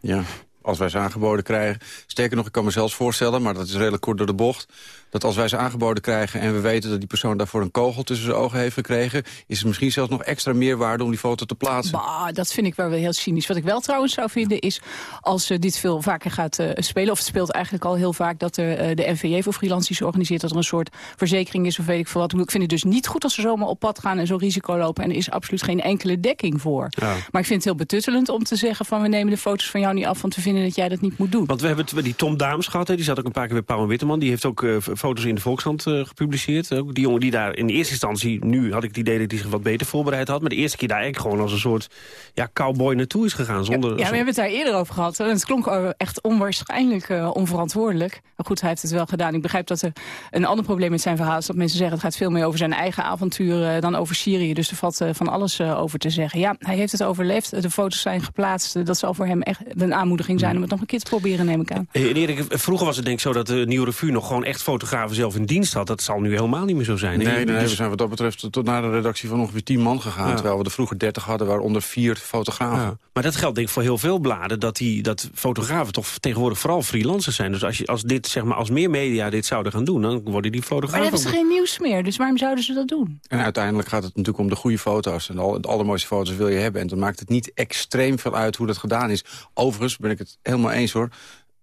Ja, als wij ze aangeboden krijgen. Sterker nog, ik kan me zelfs voorstellen, maar dat is redelijk kort door de bocht... dat als wij ze aangeboden krijgen en we weten dat die persoon daarvoor een kogel tussen zijn ogen heeft gekregen... is het misschien zelfs nog extra meerwaarde om die foto te plaatsen. Bah, dat vind ik wel weer heel cynisch. Wat ik wel trouwens zou vinden is, als uh, dit veel vaker gaat uh, spelen... of het speelt eigenlijk al heel vaak dat er, uh, de NVJ voor freelancers organiseert... dat er een soort verzekering is of weet ik veel wat. Ik vind het dus niet goed als ze zomaar op pad gaan en zo'n risico lopen... en er is absoluut geen enkele dekking voor. Ja. Maar ik vind het heel betuttelend om te zeggen van... we nemen de foto's van jou niet af, want we vinden dat jij dat niet moet doen. Want we hebben die Tom Daams gehad, hè, die zat ook een paar keer bij Pauw en Witteman. Die heeft ook uh, foto's in de Volkskrant uh, gepubliceerd. Ook die jongen die daar in de eerste instantie, nu had ik het idee dat hij zich wat beter voorbereid had. Maar de eerste keer daar eigenlijk gewoon als een soort ja, cowboy naartoe is gegaan. Zonder, ja, ja, we hebben het daar eerder over gehad. En het klonk echt onwaarschijnlijk uh, onverantwoordelijk. Maar goed, hij heeft het wel gedaan. Ik begrijp dat er een ander probleem met zijn verhaal is. Dat mensen zeggen het gaat veel meer over zijn eigen avonturen dan over Syrië. Dus er valt van alles over te zeggen. Ja, hij heeft het overleefd. De foto's zijn geplaatst. Dat zal voor hem echt een aanmoediging zijn om het nog een keer te proberen, neem ik aan. En Erik, vroeger was het denk ik zo dat de Nieuwe Revue nog gewoon echt fotografen zelf in dienst had. Dat zal nu helemaal niet meer zo zijn. Nee, nee, nee dus... we zijn wat dat betreft tot naar de redactie van ongeveer tien man gegaan. Ja. Terwijl we er vroeger dertig hadden, waaronder vier fotografen. Ja. Maar dat geldt denk ik voor heel veel bladen. Dat, die, dat fotografen toch tegenwoordig vooral freelancers zijn. Dus als, je, als, dit, zeg maar, als meer media dit zouden gaan doen, dan worden die fotografen... Maar dan hebben ze geen nieuws meer, dus waarom zouden ze dat doen? En uiteindelijk gaat het natuurlijk om de goede foto's. En de, de allermooiste foto's wil je hebben. En dan maakt het niet extreem veel uit hoe dat gedaan is. Overigens ben ik het helemaal eens hoor.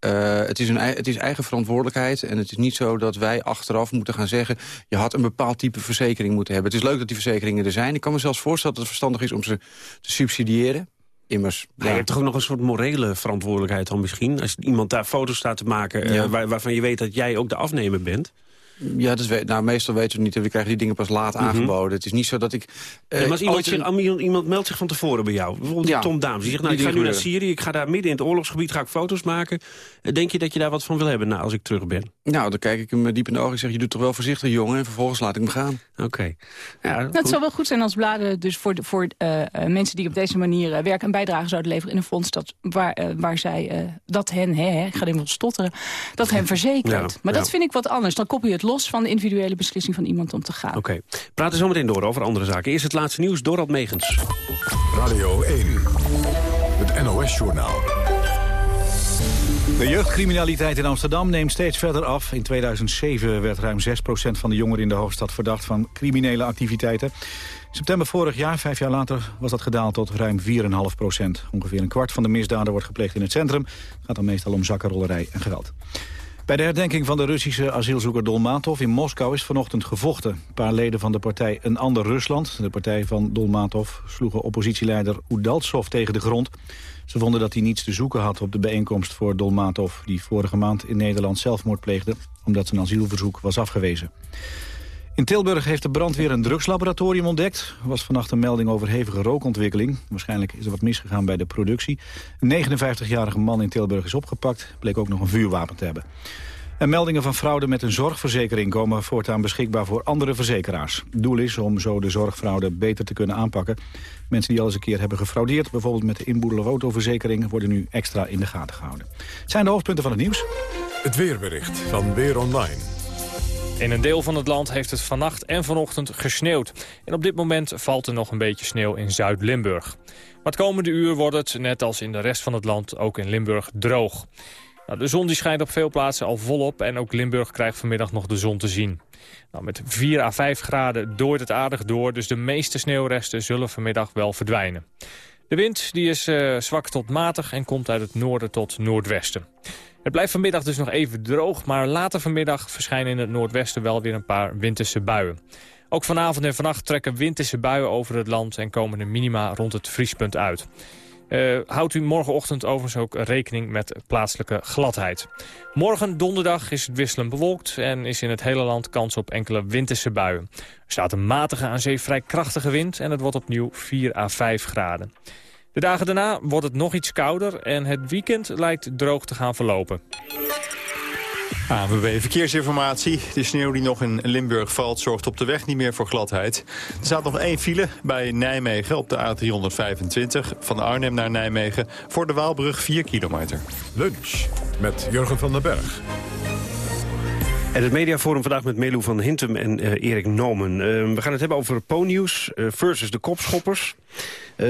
Uh, het, is een, het is eigen verantwoordelijkheid. En het is niet zo dat wij achteraf moeten gaan zeggen... je had een bepaald type verzekering moeten hebben. Het is leuk dat die verzekeringen er zijn. Ik kan me zelfs voorstellen dat het verstandig is om ze te subsidiëren. Immers, ja. Je hebt toch ook nog een soort morele verantwoordelijkheid dan misschien? Als iemand daar foto's staat te maken ja. uh, waar, waarvan je weet dat jij ook de afnemer bent... Ja, dus we, nou, meestal weten we niet. We krijgen die dingen pas laat aangeboden. Mm -hmm. Het is niet zo dat ik... Uh, ja, maar als iemand, zich, een... iemand, meldt zich van tevoren bij jou. Bijvoorbeeld ja, Tom Daams. Die zegt, nou, ik ga nu naar Syrië. Ik ga daar midden in het oorlogsgebied ga ik foto's maken. Denk je dat je daar wat van wil hebben nou, als ik terug ben? Nou, dan kijk ik hem diep in de ogen en zeg... je doet toch wel voorzichtig, jongen. En vervolgens laat ik hem gaan. Oké. Okay. Ja, nou, het zou wel goed zijn als bladen... dus voor, voor uh, mensen die op deze manier uh, werken... een bijdrage zouden leveren in een fonds... Dat, waar, waar zij dat hen, hè, ik ga even wat stotteren... dat hen verzekert. Ja, maar dat vind ik wat anders. Dan koppel je het los van de individuele beslissing van iemand om te gaan. Oké. Okay. Praten zo meteen door over andere zaken. Eerst het laatste nieuws, Dorald Megens. Radio 1, het NOS-journaal. De jeugdcriminaliteit in Amsterdam neemt steeds verder af. In 2007 werd ruim 6% van de jongeren in de hoofdstad verdacht van criminele activiteiten. In september vorig jaar, vijf jaar later, was dat gedaald tot ruim 4,5% Ongeveer een kwart van de misdaden wordt gepleegd in het centrum. Het gaat dan meestal om zakkenrollerij en geweld. Bij de herdenking van de Russische asielzoeker Dolmatov in Moskou is vanochtend gevochten. Een paar leden van de partij Een Ander Rusland, de partij van Dolmatov, sloegen oppositieleider Udaltsov tegen de grond. Ze vonden dat hij niets te zoeken had op de bijeenkomst voor Dolmatov, die vorige maand in Nederland zelfmoord pleegde, omdat zijn asielverzoek was afgewezen. In Tilburg heeft de brandweer een drugslaboratorium ontdekt. Er was vannacht een melding over hevige rookontwikkeling. Waarschijnlijk is er wat misgegaan bij de productie. Een 59-jarige man in Tilburg is opgepakt. Bleek ook nog een vuurwapen te hebben. En meldingen van fraude met een zorgverzekering komen voortaan beschikbaar voor andere verzekeraars. Doel is om zo de zorgfraude beter te kunnen aanpakken. Mensen die al eens een keer hebben gefraudeerd, bijvoorbeeld met de inboedel autoverzekering, worden nu extra in de gaten gehouden. Het zijn de hoofdpunten van het nieuws. Het weerbericht van Weer Online. In een deel van het land heeft het vannacht en vanochtend gesneeuwd. En op dit moment valt er nog een beetje sneeuw in Zuid-Limburg. Maar het komende uur wordt het, net als in de rest van het land, ook in Limburg droog. Nou, de zon die schijnt op veel plaatsen al volop en ook Limburg krijgt vanmiddag nog de zon te zien. Nou, met 4 à 5 graden dooit het aardig door, dus de meeste sneeuwresten zullen vanmiddag wel verdwijnen. De wind die is uh, zwak tot matig en komt uit het noorden tot noordwesten. Het blijft vanmiddag dus nog even droog, maar later vanmiddag verschijnen in het noordwesten wel weer een paar winterse buien. Ook vanavond en vannacht trekken winterse buien over het land en komen de minima rond het vriespunt uit. Uh, houdt u morgenochtend overigens ook rekening met plaatselijke gladheid. Morgen donderdag is het wisselend bewolkt en is in het hele land kans op enkele winterse buien. Er staat een matige aan zee vrij krachtige wind en het wordt opnieuw 4 à 5 graden. De dagen daarna wordt het nog iets kouder en het weekend lijkt droog te gaan verlopen. ANWB Verkeersinformatie. De sneeuw die nog in Limburg valt zorgt op de weg niet meer voor gladheid. Er staat nog één file bij Nijmegen op de A325 van Arnhem naar Nijmegen... voor de Waalbrug 4 kilometer. Lunch met Jurgen van den Berg. Het mediaforum vandaag met Melu van Hintem en uh, Erik Nomen. Uh, we gaan het hebben over Po-nieuws uh, versus de kopschoppers.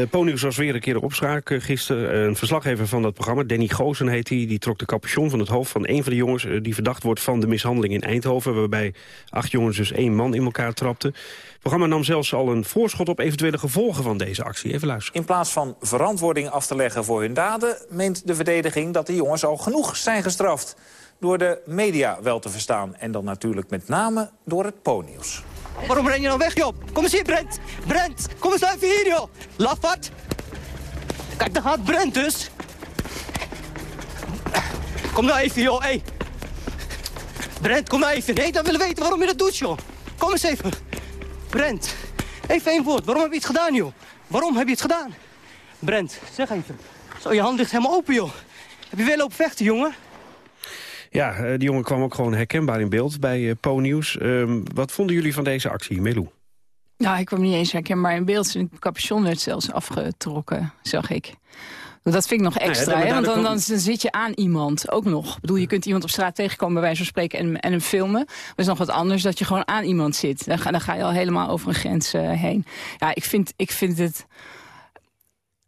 Po-nieuws was weer een keer op gisteren. een verslaggever van dat programma, Danny Goosen heet hij... die trok de capuchon van het hoofd van een van de jongens... die verdacht wordt van de mishandeling in Eindhoven... waarbij acht jongens dus één man in elkaar trapten. Het programma nam zelfs al een voorschot op eventuele gevolgen van deze actie. Even luisteren. In plaats van verantwoording af te leggen voor hun daden... meent de verdediging dat de jongens al genoeg zijn gestraft door de media wel te verstaan. En dan natuurlijk met name door het Po-nieuws. Waarom ren je nou weg, joh? Kom eens hier, Brent. Brent, kom eens even hier, joh. Lafart. Kijk, daar gaat Brent dus. Kom nou even, joh, hé. Brent, kom nou even. Nee, dan willen we weten waarom je dat doet, joh. Kom eens even. Brent, even één woord. Waarom heb je het gedaan, joh? Waarom heb je het gedaan? Brent, zeg even. Zo, je hand ligt helemaal open, joh. Heb je weer lopen vechten, jongen? Ja, eh, die jongen kwam ook gewoon herkenbaar in beeld bij uh, Po-nieuws. Uh, wat vonden jullie van deze actie, Melou? Nou, ik kwam niet eens herkenbaar in beeld. Zijn capuchon werd zelfs afgetrokken, zag ik. Dat vind ik nog extra, nou ja, want dan, dan, zit je aan iemand ook nog. Ik bedoel, je kunt iemand op straat tegenkomen bij wijze van spreken en, en hem filmen. Dat is nog wat anders dat je gewoon aan iemand zit. Dan ga, dan ga je al helemaal over een grens uh, heen. Ja, ik vind, ik vind het...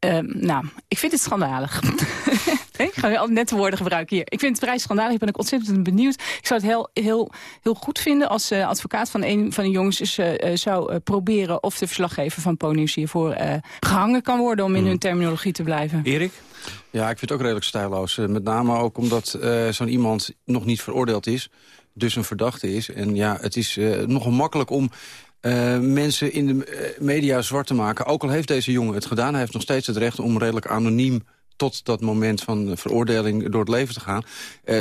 Uh, nou, ik vind het schandalig. ik ga al net woorden gebruiken hier. Ik vind het vrij schandalig. Ik ben ook ontzettend benieuwd. Ik zou het heel, heel, heel goed vinden als uh, advocaat van een van de jongens eens, uh, zou proberen of de verslaggever van Ponius hiervoor gehangen kan worden om in hmm. hun terminologie te blijven. Erik? Ja, ik vind het ook redelijk stijloos. met name ook omdat zo'n iemand nog niet veroordeeld is. Dus een verdachte is. En ja, het is nogal makkelijk om uh, mensen in de media zwart te maken. Ook al heeft deze jongen het gedaan, hij heeft nog steeds het recht om redelijk anoniem tot dat moment van veroordeling door het leven te gaan. Uh,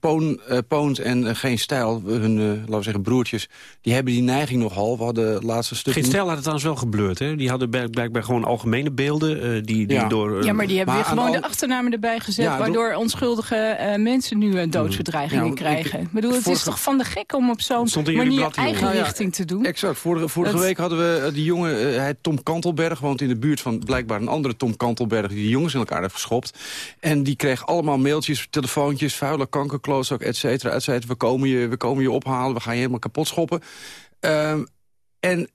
Poon, uh, Poont en uh, Geen Stijl, hun, laten we zeggen, broertjes... die hebben die neiging nogal. We hadden het laatste stuk... Geen Stijl had het trouwens wel gebleurd, hè? Die hadden blijkbaar gewoon algemene beelden. die, die ja. door, ja, maar die hebben weer gewoon de achternamen erbij gezet... Ja, waardoor onschuldige mensen nu doodsbedreigingen ja, krijgen. Ik bedoel, het vorige... is toch van de gek om op zo'n manier eigen nou richting te doen? Exact. Vorige, vorige dat... week hadden we die jongen, hij Tom Kantelberg... woont in de buurt van blijkbaar een andere Tom Kantelberg... die de jongens in elkaar geschopt. En die kreeg allemaal mailtjes, telefoontjes, vuile kankerklootzak, et cetera, et cetera. We komen je, we komen je ophalen, we gaan je helemaal kapot schoppen. Um, en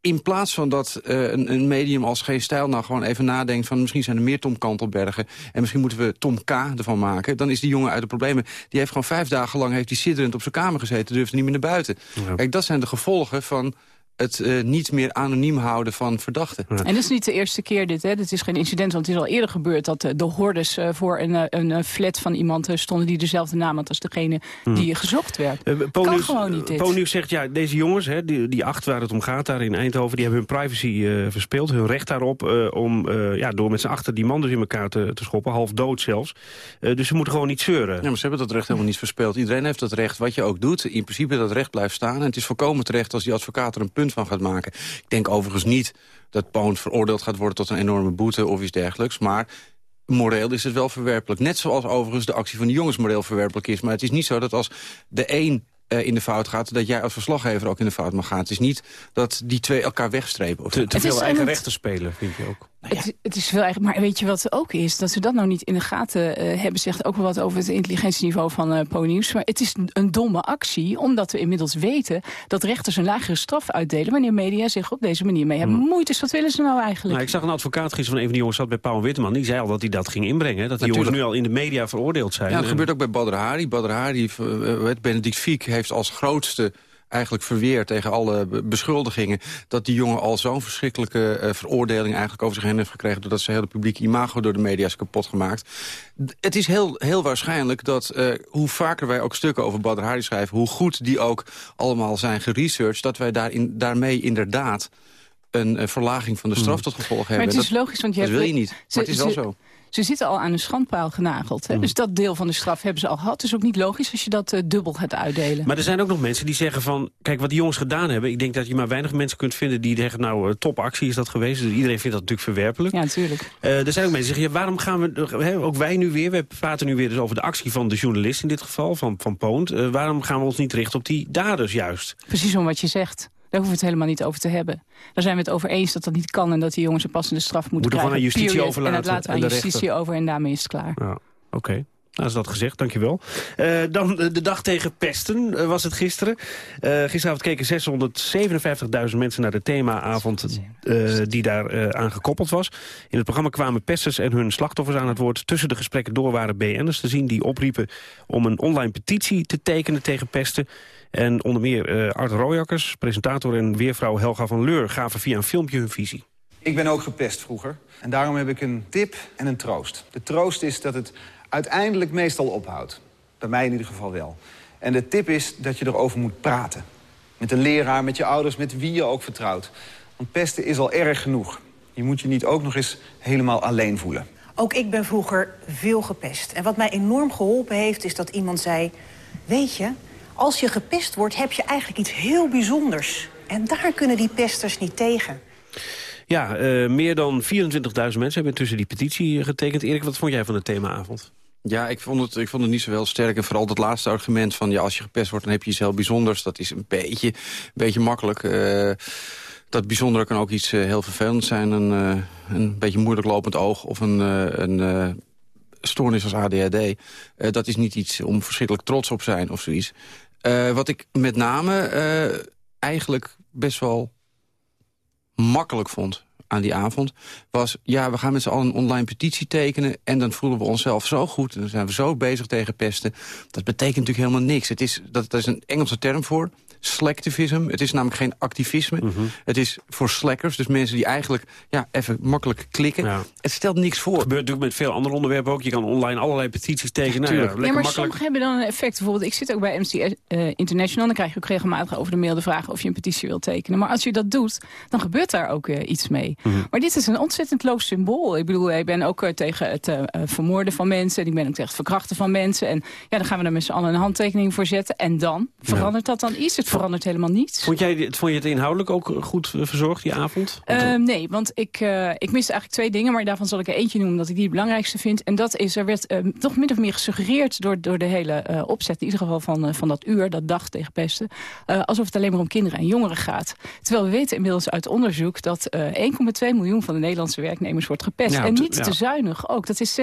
in plaats van dat uh, een, een, medium als Geen Stijl nou gewoon even nadenkt... van misschien zijn er meer Tom Kantelbergen... en misschien moeten we Tom K. ervan maken... dan is die jongen uit de problemen. Die heeft gewoon vijf dagen lang heeft die sidderend op zijn kamer gezeten... durfde niet meer naar buiten. Kijk, dat zijn de gevolgen van het uh, niet meer anoniem houden van verdachten. En dat is niet de eerste keer dit, hè? Dit is geen incident, want het is al eerder gebeurd... dat uh, de hordes uh, voor een, een flat van iemand stonden... die dezelfde naam had als degene hmm. die gezocht werd. kan gewoon niet dit. Ponius zegt, ja, deze jongens, hè, die, die acht waar het om gaat daar in Eindhoven... die hebben hun privacy verspeeld, hun recht daarop... om ja, door met z'n achter die man dus in elkaar te, te schoppen, half dood zelfs. dus ze moeten gewoon niet zeuren. Ja, maar ze hebben dat recht helemaal niet verspeeld. Iedereen heeft dat recht, wat je ook doet. In principe dat recht blijft staan. En het is volkomen terecht als die advocaat er een punt van gaat maken. Ik denk overigens niet dat Poont veroordeeld gaat worden tot een enorme boete of iets dergelijks. Maar moreel is het wel verwerpelijk. Net zoals overigens de actie van de jongens moreel verwerpelijk is. Maar het is niet zo dat als de een uh, in de fout gaat... dat jij als verslaggever ook in de fout mag gaan. Het is niet dat die twee elkaar wegstrepen. Te, te veel eigen rechten spelen, vind je ook. Het, het, is veel eigenlijk, maar weet je wat ook is? Dat ze dat nou niet in de gaten uh, hebben, zegt ook wel wat over het intelligentieniveau van uh, Ponius. Maar het is een domme actie, omdat we inmiddels weten dat rechters een lagere straf uitdelen wanneer media zich op deze manier mee hebben. Hmm. Moeite, wat willen ze nou eigenlijk? Nou, ik zag een advocaat gisteren van een van die jongens zat bij Paul Witteman. Die zei al dat hij dat ging inbrengen. Dat die jongens nu al in de media veroordeeld zijn. Ja, dat gebeurt ook bij Badr Hari. Badr Hari, uh, Benedict Fiek, heeft als grootste eigenlijk verweer tegen alle beschuldigingen... dat die jongen al zo'n verschrikkelijke uh, veroordeling eigenlijk over zich heen heeft gekregen... doordat zijn hele publieke imago door de media is kapot gemaakt. Het is heel, heel waarschijnlijk dat uh, hoe vaker wij ook stukken over Badr Hari schrijven... hoe goed die ook allemaal zijn geresearched... dat wij daarin, daarmee inderdaad een uh, verlaging van de straf hmm. tot gevolg hebben. Maar het is logisch, want je dat hebt... wil je niet, maar het is wel zo. Ze zitten al aan een schandpaal genageld. Hè? Mm. Dus dat deel van de straf hebben ze al gehad. Het is ook niet logisch als je dat uh, dubbel gaat uitdelen. Maar er zijn ook nog mensen die zeggen van... kijk, wat die jongens gedaan hebben... ik denk dat je maar weinig mensen kunt vinden die zeggen... nou, uh, topactie is dat geweest. Dus iedereen vindt dat natuurlijk verwerpelijk. Ja, natuurlijk. Uh, er zijn ook mensen die zeggen... Ja, waarom gaan we... ook wij nu weer... we praten nu weer dus over de actie van de journalist in dit geval... van, van Poont. waarom gaan we ons niet richten op die daders juist? Precies om wat je zegt. Daar hoeven we het helemaal niet over te hebben. Daar zijn we het over eens dat dat niet kan... en dat die jongens een passende straf moeten Moeten krijgen. Moeten gewoon aan justitie overlaten. En dat laten we aan justitie over en daarmee is het klaar. Ja, Oké. Okay. Nou, is dat gezegd, dankjewel. Uh, dan de dag tegen pesten uh, was het gisteren. Uh, gisteravond keken 657.000 mensen naar de themaavond die daar aan gekoppeld was. In het programma kwamen pesters en hun slachtoffers aan het woord. Tussen de gesprekken door waren BN'ers te zien die opriepen om een online petitie te tekenen tegen pesten. En onder meer uh, Art Royakkers, presentator en weervrouw Helga van Leur... gaven via een filmpje hun visie. Ik ben ook gepest vroeger. En daarom heb ik een tip en een troost. De troost is dat het uiteindelijk meestal ophoudt. Bij mij in ieder geval wel. En de tip is dat je erover moet praten. Met een leraar, met je ouders, met wie je ook vertrouwt. Want pesten is al erg genoeg. Je moet je niet ook nog eens helemaal alleen voelen. Ook ik ben vroeger veel gepest. En wat mij enorm geholpen heeft, is dat iemand zei... weet je, als je gepest wordt, heb je eigenlijk iets heel bijzonders. En daar kunnen die pesters niet tegen. Ja, uh, meer dan 24.000 mensen hebben tussen die petitie getekend. Erik, wat vond jij van de themaavond? Ja, ik vond, het, ik vond het niet zo wel sterk. En vooral dat laatste argument van... ja, als je gepest wordt, dan heb je iets heel bijzonders. Dat is een beetje, een beetje makkelijk. Uh, dat bijzondere kan ook iets uh, heel vervelends zijn. Een, uh, een beetje moeilijk lopend oog of een, een stoornis als ADHD. dat is niet iets om verschrikkelijk trots op zijn of zoiets. Uh, wat ik met name uh, eigenlijk best wel makkelijk vond aan die avond... was, ja, we gaan met z'n allen een online petitie tekenen... en dan voelen we onszelf zo goed en dan zijn we zo bezig tegen pesten. Dat betekent natuurlijk helemaal niks. Het is, dat, dat is een Engelse term voor slacktivism. Het is namelijk geen activisme. Mm -hmm. Het is voor slackers, dus mensen die eigenlijk ja, even makkelijk klikken. Ja. Het stelt niks voor. Het gebeurt natuurlijk met veel andere onderwerpen ook. Je kan online allerlei petities tekenen. Ja, ja, ja, maar makkelijk. sommigen hebben dan een effect. Bijvoorbeeld, ik zit ook bij Amnesty uh, International. Dan krijg je ook regelmatig over de mail de vraag of je een petitie wilt tekenen. Maar als je dat doet, dan gebeurt daar ook uh, iets mee. Mm -hmm. Maar dit is een ontzettend loos symbool. Ik bedoel, ik ben ook uh, tegen het vermoorden van mensen. En ik ben ook tegen het verkrachten van mensen. En ja, dan gaan we daar met z'n allen een handtekening voor zetten. En dan verandert dat dan iets. Het verandert helemaal niets. Vond, jij, vond je het inhoudelijk ook goed verzorgd die avond? Uh, nee, want ik, uh, ik miste eigenlijk twee dingen. Maar daarvan zal ik er eentje noemen dat ik die het belangrijkste vind. En dat is, er werd uh, toch min of meer gesuggereerd door, door de hele opzet... in ieder geval van, van dat uur, dat dag tegen pesten... alsof het alleen maar om kinderen en jongeren gaat. Terwijl we weten inmiddels uit onderzoek... dat 1,2 miljoen van de Nederlandse werknemers wordt gepest. Ja, en niet ja. te zuinig ook. Dat is 16%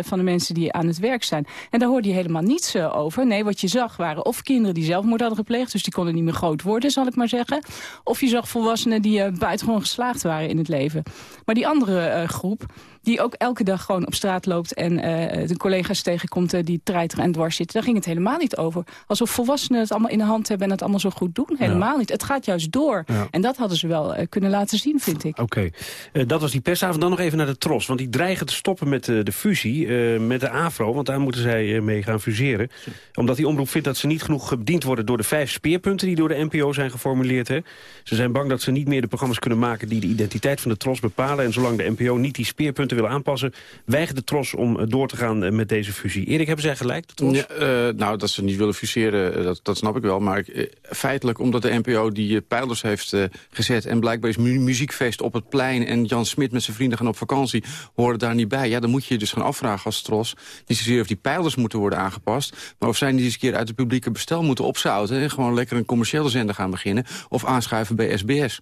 van de mensen die aan het werk zijn. En daar hoorde je helemaal niets over. Nee, wat je zag waren of kinderen die zelfmoord hadden gepleegd... dus die konden niet meer groot worden, zal ik maar zeggen. Of je zag volwassenen die uh, buitengewoon geslaagd waren in het leven. Maar die andere uh, groep, die ook elke dag gewoon op straat loopt... en uh, de collega's tegenkomt uh, die treiter en dwars zitten. Daar ging het helemaal niet over. Alsof volwassenen het allemaal in de hand hebben en het allemaal zo goed doen. Helemaal ja. niet. Het gaat juist door. Ja. En dat hadden ze wel uh, kunnen laten zien, vind ik. Oké. Okay. Dat was die persavond. Dan nog even naar de TROS. Want die dreigen te stoppen met de fusie met de AVRO. Want daar moeten zij mee gaan fuseren. Omdat die omroep vindt dat ze niet genoeg bediend worden... door de vijf speerpunten die door de NPO zijn geformuleerd. Hè. Ze zijn bang dat ze niet meer de programma's kunnen maken... die de identiteit van de TROS bepalen. En zolang de NPO niet die speerpunten willen aanpassen... weigert de TROS om door te gaan met deze fusie. Erik, hebben zij gelijk? Ja, uh, nou, dat ze niet willen fuseren, dat, dat snap ik wel. Maar feitelijk, omdat de NPO die pijlers heeft gezet... en blijkbaar is mu muziekfeest op het plein... en Jan Smit met zijn vrienden gaan op vakantie, horen daar niet bij. Ja, dan moet je je dus gaan afvragen als TROS... niet zozeer of die pijlers moeten worden aangepast... maar of zij niet eens een keer uit het publieke bestel moeten opzouten... en gewoon lekker een commerciële zender gaan beginnen... of aanschuiven bij SBS.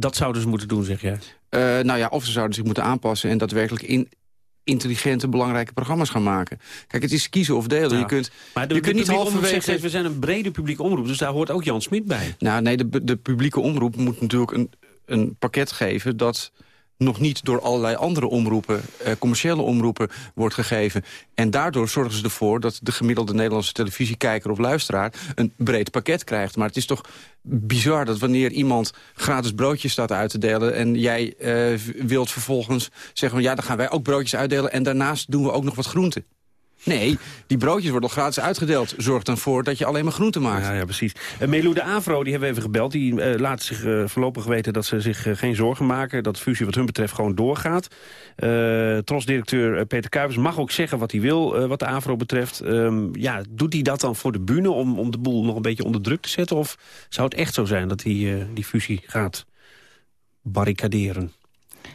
Dat zouden ze moeten doen, zeg jij? Uh, nou ja, of ze zouden zich moeten aanpassen en daadwerkelijk in intelligente, belangrijke programma's gaan maken. Kijk, het is kiezen of delen. Je kunt, maar de, je kunt niet halverwege... Zegt, we zijn een brede publieke omroep, dus daar hoort ook Jan Smit bij. Nou, nee, de, de publieke omroep moet natuurlijk een, een pakket geven... dat nog niet door allerlei andere omroepen, eh, commerciële omroepen, wordt gegeven. En daardoor zorgen ze ervoor dat de gemiddelde Nederlandse televisiekijker of luisteraar een breed pakket krijgt. Maar het is toch bizar dat wanneer iemand gratis broodjes staat uit te delen... en jij eh, wilt vervolgens zeggen, ja, dan gaan wij ook broodjes uitdelen... en daarnaast doen we ook nog wat groenten. Nee, die broodjes worden al gratis uitgedeeld. Zorgt dan voor dat je alleen maar groenten maakt. Ja, ja precies. Uh, Melou de Avro, die hebben we even gebeld. Die uh, laat zich uh, voorlopig weten dat ze zich geen zorgen maken. Dat de fusie wat hun betreft gewoon doorgaat. Tros-directeur Peter Kuipers mag ook zeggen wat hij wil wat de Avro betreft. Um, ja, doet hij dat dan voor de bühne om, om de boel nog een beetje onder druk te zetten? Of zou het echt zo zijn dat hij die fusie gaat barricaderen?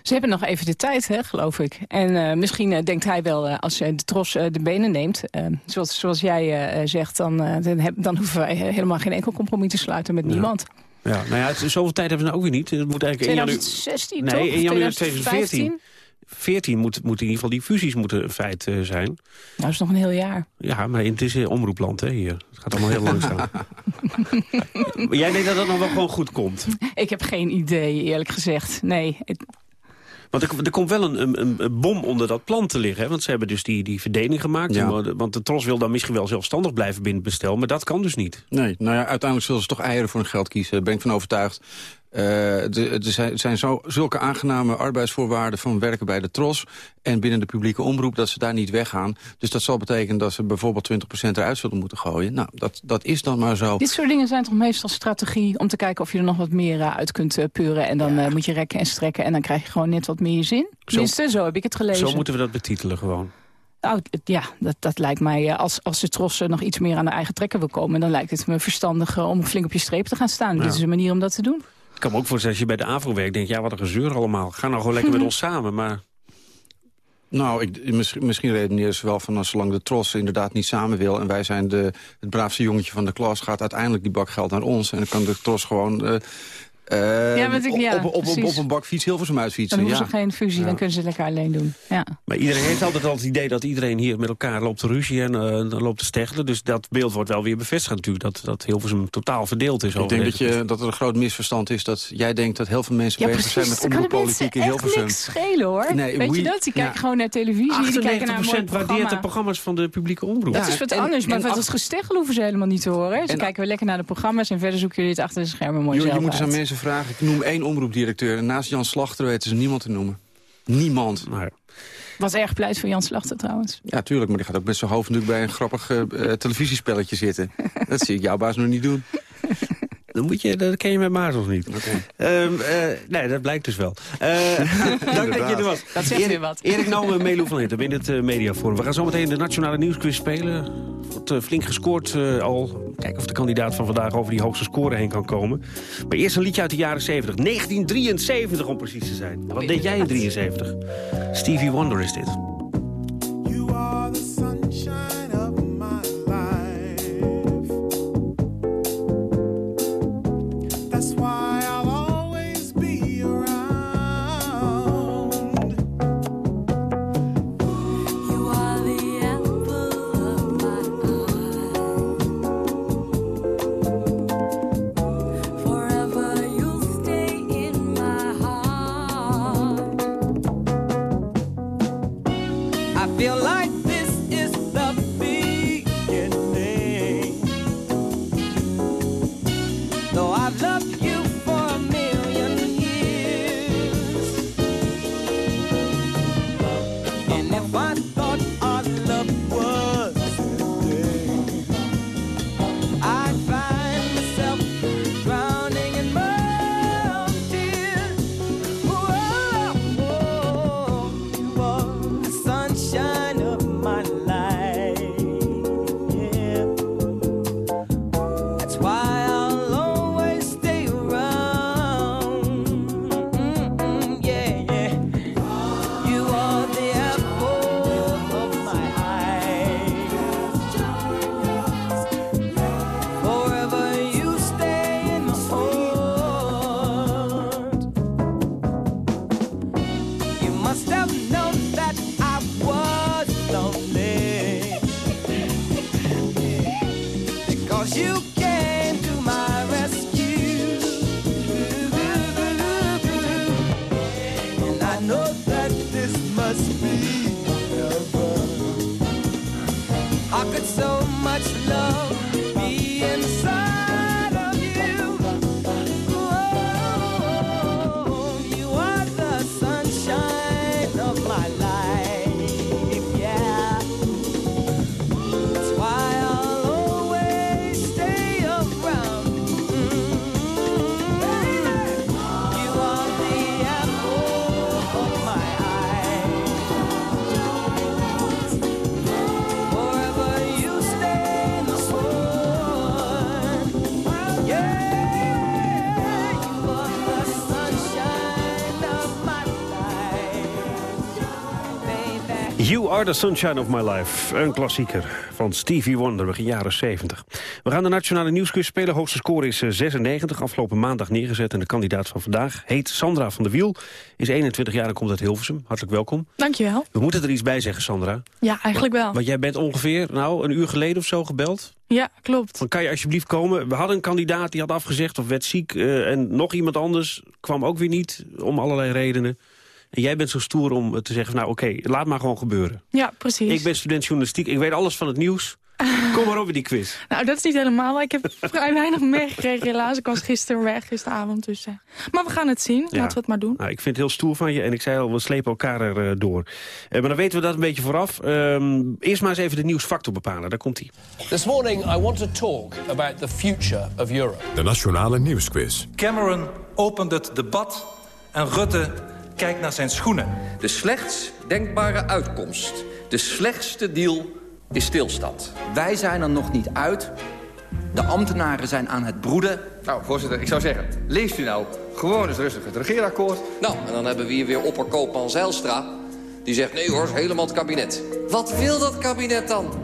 Ze hebben nog even de tijd, hè, geloof ik. En uh, misschien uh, denkt hij wel, uh, als de tros de benen neemt... zoals, zoals jij zegt, dan, dan, heb, dan, hoeven wij helemaal geen enkel compromis te sluiten met ja. niemand. Ja, nou ja, het, zoveel tijd hebben ze nou ook weer niet. Het moet eigenlijk 2016, Nee, in januari 2014. 14 moet, moet in ieder geval die fusies moeten een feit zijn. Nou, dat is nog een heel jaar. Ja, maar het is omroepland hè, hier. Het gaat allemaal heel langzaam. jij denkt dat dat nog wel gewoon goed komt? Ik heb geen idee, eerlijk gezegd. Nee, het, want er, er, komt wel een, een, een, bom onder dat plan te liggen. Hè? Want ze hebben dus die, die verdeling gemaakt. Ja. Want de Tros wil dan misschien wel zelfstandig blijven binnen het bestel. Maar dat kan dus niet. Nee, nou ja, uiteindelijk zullen ze toch eieren voor hun geld kiezen. Daar ben ik van overtuigd. Uh, er zijn, zijn zo, zulke aangename arbeidsvoorwaarden van werken bij de TROS... en binnen de publieke omroep dat ze daar niet weggaan. Dus dat zal betekenen dat ze bijvoorbeeld 20% eruit zullen moeten gooien. Nou, dat, dat is dan maar zo. Dit soort dingen zijn toch meestal strategie... om te kijken of je er nog wat meer uh, uit kunt uh, peuren... en dan moet je rekken en strekken en dan krijg je gewoon net wat meer zin. Tenminste, zo, zo heb ik het gelezen. Zo moeten we dat betitelen gewoon. Nou, ja, dat, dat lijkt mij, als, als de tros nog iets meer aan de eigen trekken wil komen... dan lijkt het me verstandig om flink op je streep te gaan staan. Ja. Dit is een manier om dat te doen. Ik kan me ook voorstellen, als je bij de AVRO werkt... denk ja, wat een gezeur allemaal. Ga nou gewoon lekker met ons samen, maar... Nou, ik, misschien, misschien redeneren ze wel van... als zolang de tros inderdaad niet samen wil... en wij zijn de, het braafste jongetje van de klas... gaat uiteindelijk die bak geld naar ons. En dan kan de tros gewoon... Uh, uh, ja, ik, ja, op, op, op, op, een bakfiets Hilversum uitfietsen. Dan hoeven ja. ze geen fusie, ja. dan kunnen ze lekker alleen doen. Ja. Maar iedereen heeft altijd al het idee dat iedereen hier met elkaar loopt te ruzie en uh, dan loopt te steggelen. Dus dat beeld wordt wel weer bevestigd natuurlijk, dat, dat Hilversum totaal verdeeld is. Ik denk dat, je, dat er een groot misverstand is dat jij denkt dat heel veel mensen ja, bezig zijn met omroeppolitiek in Hilversum. Ja, niks schelen hoor. Nee, Weet we, je dat? Die kijken gewoon naar televisie, die kijken naar een mooi waardeert de programma's van de publieke omroep. Dat is wat anders, maar wat het gesteggel hoeven ze helemaal niet te horen. Ze kijken we lekker naar de programma's en verder zoeken jullie het achter de schermen mooi zelf Je vragen, ik noem één omroepdirecteur. En naast Jan Slachter weten ze niemand te noemen. Niemand. Maar... Was erg pleit voor Jan Slachter trouwens. Ja, tuurlijk. Maar die gaat ook met zijn hoofd natuurlijk bij een grappig uh, televisiespelletje zitten. dat zie ik jouw baas nog niet doen. Dan moet je, dat ken je met Maas of niet. Okay. Um, uh, nee, dat blijkt dus wel. Uh, dank dat je er was. Dat zegt weer wat. Erik Nouwen en Melo van Hintem in het uh, Mediaforum. We gaan zo meteen de Nationale Nieuwsquiz spelen. Wordt flink gescoord al. Kijken of de kandidaat van vandaag over die hoogste score heen kan komen. Maar eerst een liedje uit de jaren 70. 1973 om precies te zijn. Wat deed jij in 73? Stevie Wonder is dit. Much love are the sunshine of my life. Een klassieker van Stevie Wonder, begin jaren 70. We gaan de Nationale Nieuwsquiz spelen. Hoogste score is eh, 96, afgelopen maandag neergezet. En de kandidaat van vandaag heet Sandra van der Wiel. Is 21 jaar en komt uit Hilversum. Hartelijk welkom. Dankjewel. We moeten er iets bij zeggen, Sandra. Ja, eigenlijk wel. Want jij bent ongeveer nou, een uur geleden of zo gebeld. Ja, klopt. Dan kan je alsjeblieft komen. We hadden een kandidaat die had afgezegd of werd ziek. eh, en nog iemand anders kwam ook weer niet, om allerlei redenen. En jij bent zo stoer om te zeggen, nou oké, laat maar gewoon gebeuren. Ja, precies. Ik ben student journalistiek, ik weet alles van het nieuws. Kom maar op in die quiz. Nou, dat is niet helemaal. Ik heb vrij weinig meegekregen helaas. Ik was gisteren weg, gisteravond. Dus, eh. Maar we gaan het zien. Ja. Laten we het maar doen. Nou, ik vind het heel stoer van je en ik zei al, we slepen elkaar er eh, door. Eh, maar dan weten we dat een beetje vooraf. Ehm, eerst maar eens even de nieuwsfactor bepalen, daar komt hij. This morning, I want to talk about the future of Europe. De Nationale Nieuwsquiz. Cameron opent het debat en Rutte kijkt naar zijn schoenen. De slechtst denkbare uitkomst, de slechtste deal, is stilstand. Wij zijn er nog niet uit. De ambtenaren zijn aan het broeden. Nou, voorzitter, ik zou zeggen, leest u nou gewoon eens rustig het regeerakkoord. Nou, en dan hebben we hier weer opperkoopman Zijlstra. Die zegt, nee hoor, helemaal het kabinet. Wat wil dat kabinet dan?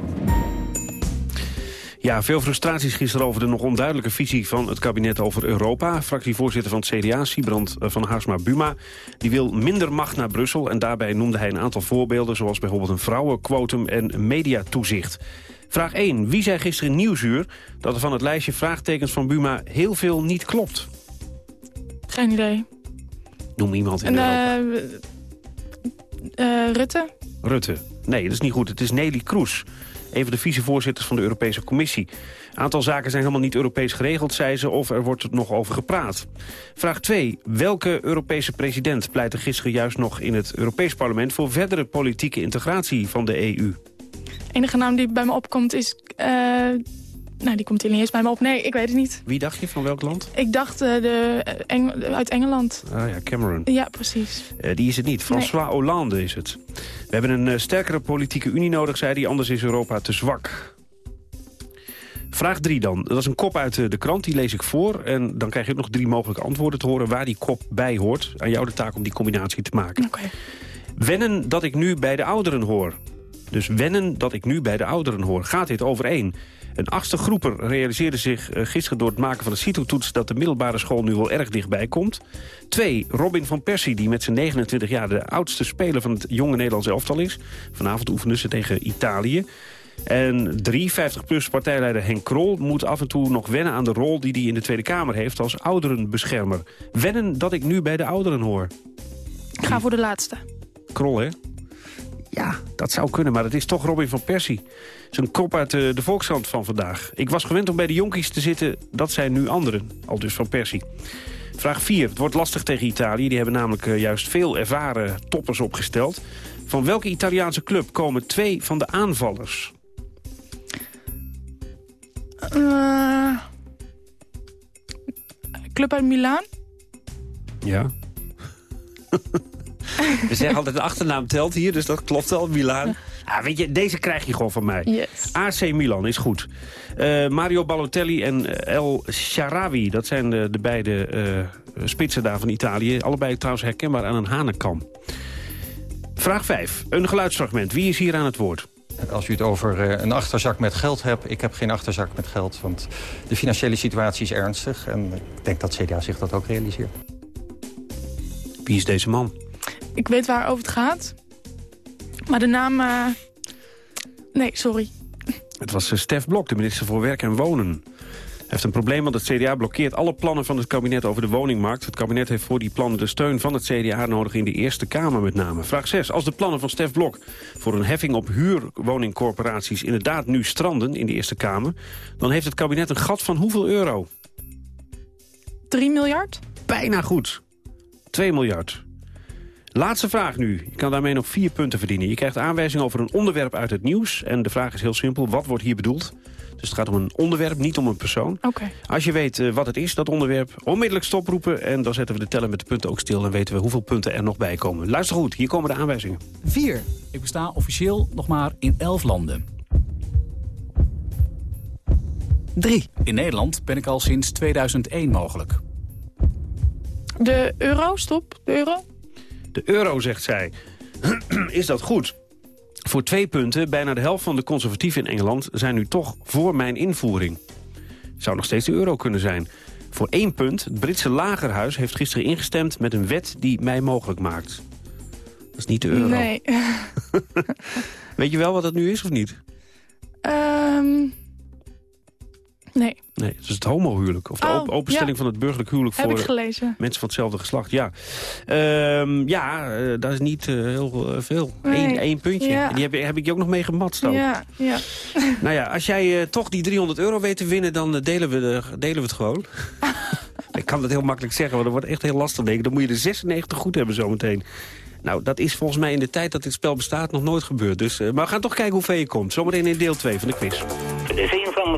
Ja, veel frustraties gisteren over de nog onduidelijke visie van het kabinet over Europa. Fractievoorzitter van het CDA, Siebrand eh, van Haarsma-Buma... die wil minder macht naar Brussel. En daarbij noemde hij een aantal voorbeelden... zoals bijvoorbeeld een vrouwenquotum en mediatoezicht. Vraag 1. Wie zei gisteren in Nieuwsuur dat er van het lijstje vraagtekens van Buma... heel veel niet klopt? Geen idee. Noem iemand in En, Europa. eh, eh, Rutte? Rutte. Nee, dat is niet goed. Het is Nelly Kroes. Een van de vicevoorzitters van de Europese Commissie. Een aantal zaken zijn helemaal niet Europees geregeld, zei ze, of er wordt nog over gepraat. Vraag 2. Welke Europese president pleitte gisteren juist nog in het Europees Parlement... voor verdere politieke integratie van de EU? enige naam die bij me opkomt is... eh, nou, die komt hier niet eens bij me op. Nee, ik weet het niet. Wie dacht je, van welk land? Ik dacht eh, de, eh, Eng- uit Engeland. Ah ja, Cameron. Ja, precies. Eh, die is het niet. François Hollande is het. We hebben een eh, sterkere politieke unie nodig, zei hij. Anders is Europa te zwak. Vraag 3 dan. Dat is een kop uit de krant, die lees ik voor. En dan krijg je ook nog drie mogelijke antwoorden te horen... waar die kop bij hoort. Aan jou de taak om die combinatie te maken. Wennen dat ik nu bij de ouderen hoor. Dus wennen dat ik nu bij de ouderen hoor. Gaat dit overeen? Een achtste groeper realiseerde zich eh, gisteren door het maken van de CITO-toets... dat de middelbare school nu wel erg dichtbij komt. Twee, Robin van Persie, die met zijn 29 jaar de oudste speler van het jonge Nederlandse elftal is. Vanavond oefenen ze tegen Italië. En drie, 50-plus partijleider Henk Krol moet af en toe nog wennen aan de rol die hij in de Tweede Kamer heeft als ouderenbeschermer. Wennen dat ik nu bij de ouderen hoor. Ik ga voor de laatste. Krol, hè? Dat zou kunnen, maar het is toch Robin van Persie. Zijn kop uit de, de Volkskrant van vandaag. Ik was gewend om bij de jonkies te zitten, dat zijn nu anderen. Al dus van Persie. Vraag 4. Het wordt lastig tegen Italië. Die hebben namelijk eh, juist veel ervaren toppers opgesteld. Van welke Italiaanse club komen twee van de aanvallers? Eh, club uit Milaan? Ja. We zeggen altijd de achternaam telt hier, dus dat klopt wel, Milaan. Ah, weet je, deze krijg je gewoon van mij. Yes. AC Milan is goed. Eh, Mario Balotelli en El Sharawi, dat zijn de, de beide eh, spitsen daar van Italië. Allebei trouwens herkenbaar aan een hanenkam. Vraag 5. Een geluidsfragment. Wie is hier aan het woord? Als u het over eh, een achterzak met geld hebt... ik heb geen achterzak met geld, want de financiële situatie is ernstig. En ik denk dat CDA zich dat ook realiseert. Wie is deze man? Ik weet waarover het gaat. Maar de naam... eh, Nee, sorry. Het was eh, Stef Blok, de minister voor Werk en Wonen. heeft een probleem, want het CDA blokkeert alle plannen van het kabinet over de woningmarkt. Het kabinet heeft voor die plannen de steun van het CDA nodig in de Eerste Kamer met name. Vraag 6. Als de plannen van Stef Blok voor een heffing op huurwoningcorporaties inderdaad nu stranden in de Eerste Kamer, dan heeft het kabinet een gat van hoeveel euro? 3 miljard? Bijna goed. 2 miljard. Laatste vraag nu. Je kan daarmee nog vier punten verdienen. Je krijgt aanwijzing over een onderwerp uit het nieuws. En de vraag is heel simpel. Wat wordt hier bedoeld? Dus het gaat om een onderwerp, niet om een persoon. Oké. Als je weet eh, wat het is, dat onderwerp, onmiddellijk stoproepen... en dan zetten we de teller met de punten ook stil... en weten we hoeveel punten er nog bij komen. Luister goed, hier komen de aanwijzingen. 4. Ik besta officieel nog maar in 11 landen. 3. In Nederland ben ik al sinds 2001 mogelijk. De euro, stop. De euro? De euro, zegt zij. is dat goed? Voor twee punten, bijna de helft van de conservatieven in Engeland... zijn nu toch voor mijn invoering. Zou nog steeds de euro kunnen zijn. Voor één punt, het Britse lagerhuis heeft gisteren ingestemd... met een wet die mij mogelijk maakt. Dat is niet de euro. Nee. Weet je wel wat dat nu is of niet? Ehm, nee. Nee, het is het homohuwelijk. Of de Oh, op- openstelling ja. van het burgerlijk huwelijk... Heb voor ik gelezen. mensen van hetzelfde geslacht, ja. Ehm, ja, eh, dat is niet eh, heel eh, veel. Nee. Eén, één puntje. Ja. En die heb, heb ik je ook nog mee gematst ook. Ja, ja. Nou ja, als jij toch die 300 euro weet te winnen, dan delen, we de, delen we het gewoon. ik kan dat heel makkelijk zeggen, want dat wordt echt heel lastig. Denk ik. Dan moet je de 96 goed hebben zometeen. Nou, dat is volgens mij in de tijd dat dit spel bestaat nog nooit gebeurd. Dus, eh, maar we gaan toch kijken hoe ver je komt. Zometeen in deel 2 van de quiz.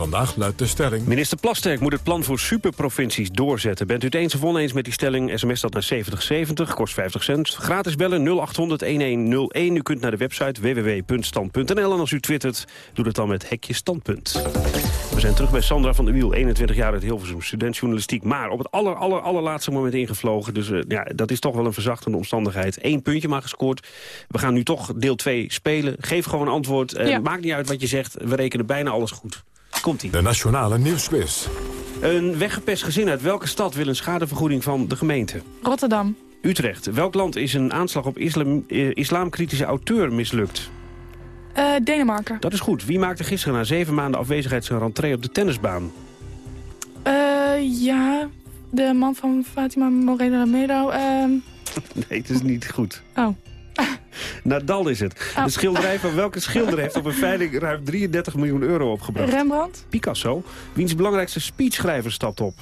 Vandaag luidt de stelling... Minister Plasterk moet het plan voor superprovincies doorzetten. Bent u het eens of oneens met die stelling? SMS dat naar 7070, kost 50 cent. Gratis bellen 0800-1101. U kunt naar de website www.stand.nl. En als u twittert, doe dat dan met hekje standpunt. We zijn terug bij Sandra van de Wiel, 21 jaar uit Hilversum, student journalistiek. Maar op het aller, aller, allerlaatste moment ingevlogen. Dus eh, ja, dat is toch wel een verzachtende omstandigheid. Eén puntje maar gescoord. We gaan nu toch deel 2 spelen. Geef gewoon een antwoord. Ja. Maakt niet uit wat je zegt. We rekenen bijna alles goed. Komt-ie. De Nationale Nieuwsquiz. Een weggepest gezin uit welke stad wil een schadevergoeding van de gemeente? Rotterdam. Utrecht. Welk land is een aanslag op islam, eh, islamkritische auteur mislukt? Eh, Denemarken. Dat is goed. Wie maakte gisteren na zeven maanden afwezigheid zijn rentree op de tennisbaan? Eh, ja, de man van Fatima Moreno Medo. ehm Nee, het is niet goed. oh. Nadal is het. Oh. De schilderij van welke schilder heeft op een veiling ruim 33 miljoen euro opgebracht? Rembrandt? Picasso. Wiens belangrijkste speechschrijver stapt op?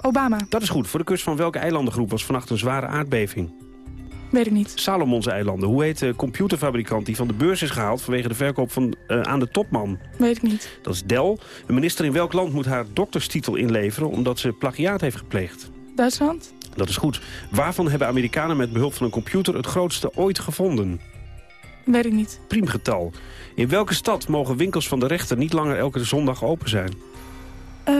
Obama. Dat is goed. Voor de kust van welke eilandengroep was vannacht een zware aardbeving? Weet ik niet. Salomons eilanden. Hoe heet de computerfabrikant die van de beurs is gehaald... vanwege de verkoop van, eh, aan de topman? Weet ik niet. Dat is Dell. Een minister in welk land moet haar dokterstitel inleveren... omdat ze plagiaat heeft gepleegd? Duitsland? Dat is goed. Waarvan hebben Amerikanen met behulp van een computer... het grootste ooit gevonden? Weet ik niet. Priemgetal. In welke stad mogen winkels van de rechter... niet langer elke zondag open zijn? Eh,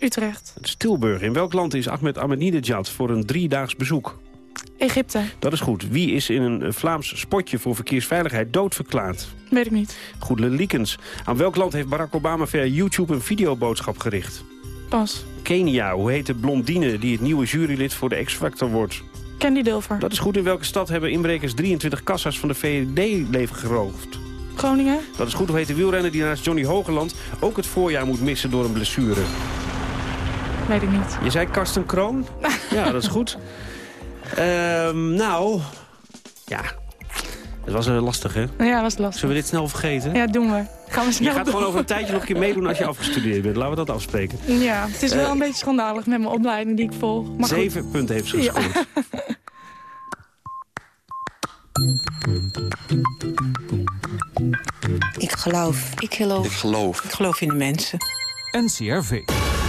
Utrecht. Tilburg. In welk land is Ahmed Ahmadinejad voor een driedaags bezoek? Egypte. Dat is goed. Wie is in een eh, Vlaams spotje voor verkeersveiligheid doodverklaard? Weet ik niet. Goedele Liekens. Aan welk land heeft Barack Obama via YouTube een videoboodschap gericht? Pas. Kenia. Hoe heet de blondine die het nieuwe jurylid voor de X-Factor wordt? Candy Dulfer. Dat is goed. In welke stad hebben inbrekers 23 kassa's van de VVD leven geroofd? Groningen? Dat is goed. Hoe heet de wielrenner die naast Johnny Hogeland ook het voorjaar moet missen door een blessure? Weet ik niet. Je zei Karsten Kroon? ja, dat is goed. Ehm, nou, ja. Het was uh, lastig, hè? Ja, was lastig. Zullen we dit snel vergeten? Ja, doen we. Gaan we snel Je gaat doen. gewoon over een tijdje nog een keer meedoen als je afgestudeerd bent. Laten we dat afspreken. Ja, het is wel Eh, een beetje schandalig met mijn opleiding die ik volg. Maar goed. Zeven punten heeft ze Ja. gescoord. Ik geloof. Ik geloof. Ik geloof. Ik geloof in de mensen. NCRV.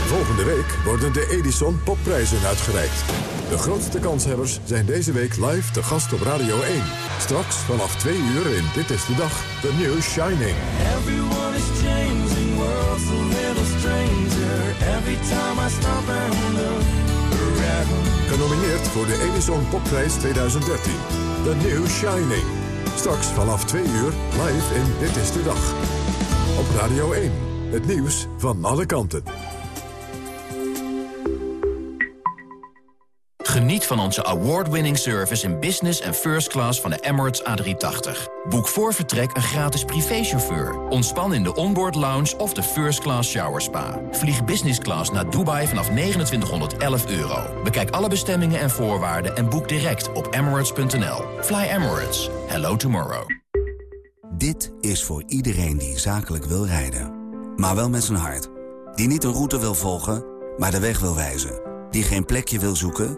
Volgende week worden de Edison Popprijzen uitgereikt. De grootste kanshebbers zijn deze week live te gast op Radio 1. Straks vanaf 2 uur in Dit is de Dag, de New Shining. Everyone is changing, world's a little stranger. Every time I stop and look around. Genomineerd voor de Edison Popprijs 2013. The New Shining. Straks vanaf 2 uur live in Dit is de Dag. Op Radio 1. Het nieuws van alle kanten. Geniet van onze award-winning service in business en first class van de Emirates A380. Boek voor vertrek een gratis privéchauffeur. Ontspan in de onboard lounge of de first class shower spa. Vlieg business class naar Dubai vanaf 2911 euro. Bekijk alle bestemmingen en voorwaarden en boek direct op emirates.nl. Fly Emirates. Hello tomorrow. Dit is voor iedereen die zakelijk wil rijden. Maar wel met zijn hart. Die niet een route wil volgen, maar de weg wil wijzen. Die geen plekje wil zoeken,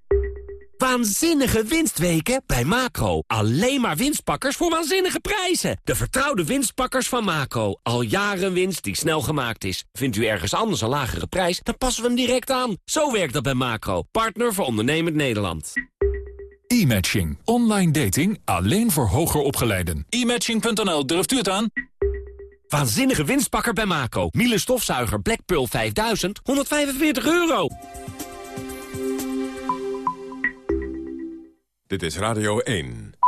Waanzinnige winstweken bij Macro. Alleen maar winstpakkers voor waanzinnige prijzen. De vertrouwde winstpakkers van Macro. Al jaren winst die snel gemaakt is. Vindt u ergens anders een lagere prijs, dan passen we hem direct aan. Zo werkt dat bij Macro. Partner voor ondernemend Nederland. E-matching. Online dating alleen voor hoger opgeleiden. E-matching.nl, durft u het aan? Waanzinnige winstpakker bij Macro. Miele stofzuiger Black Pearl 5000, 145 euro. Dit is Radio 1.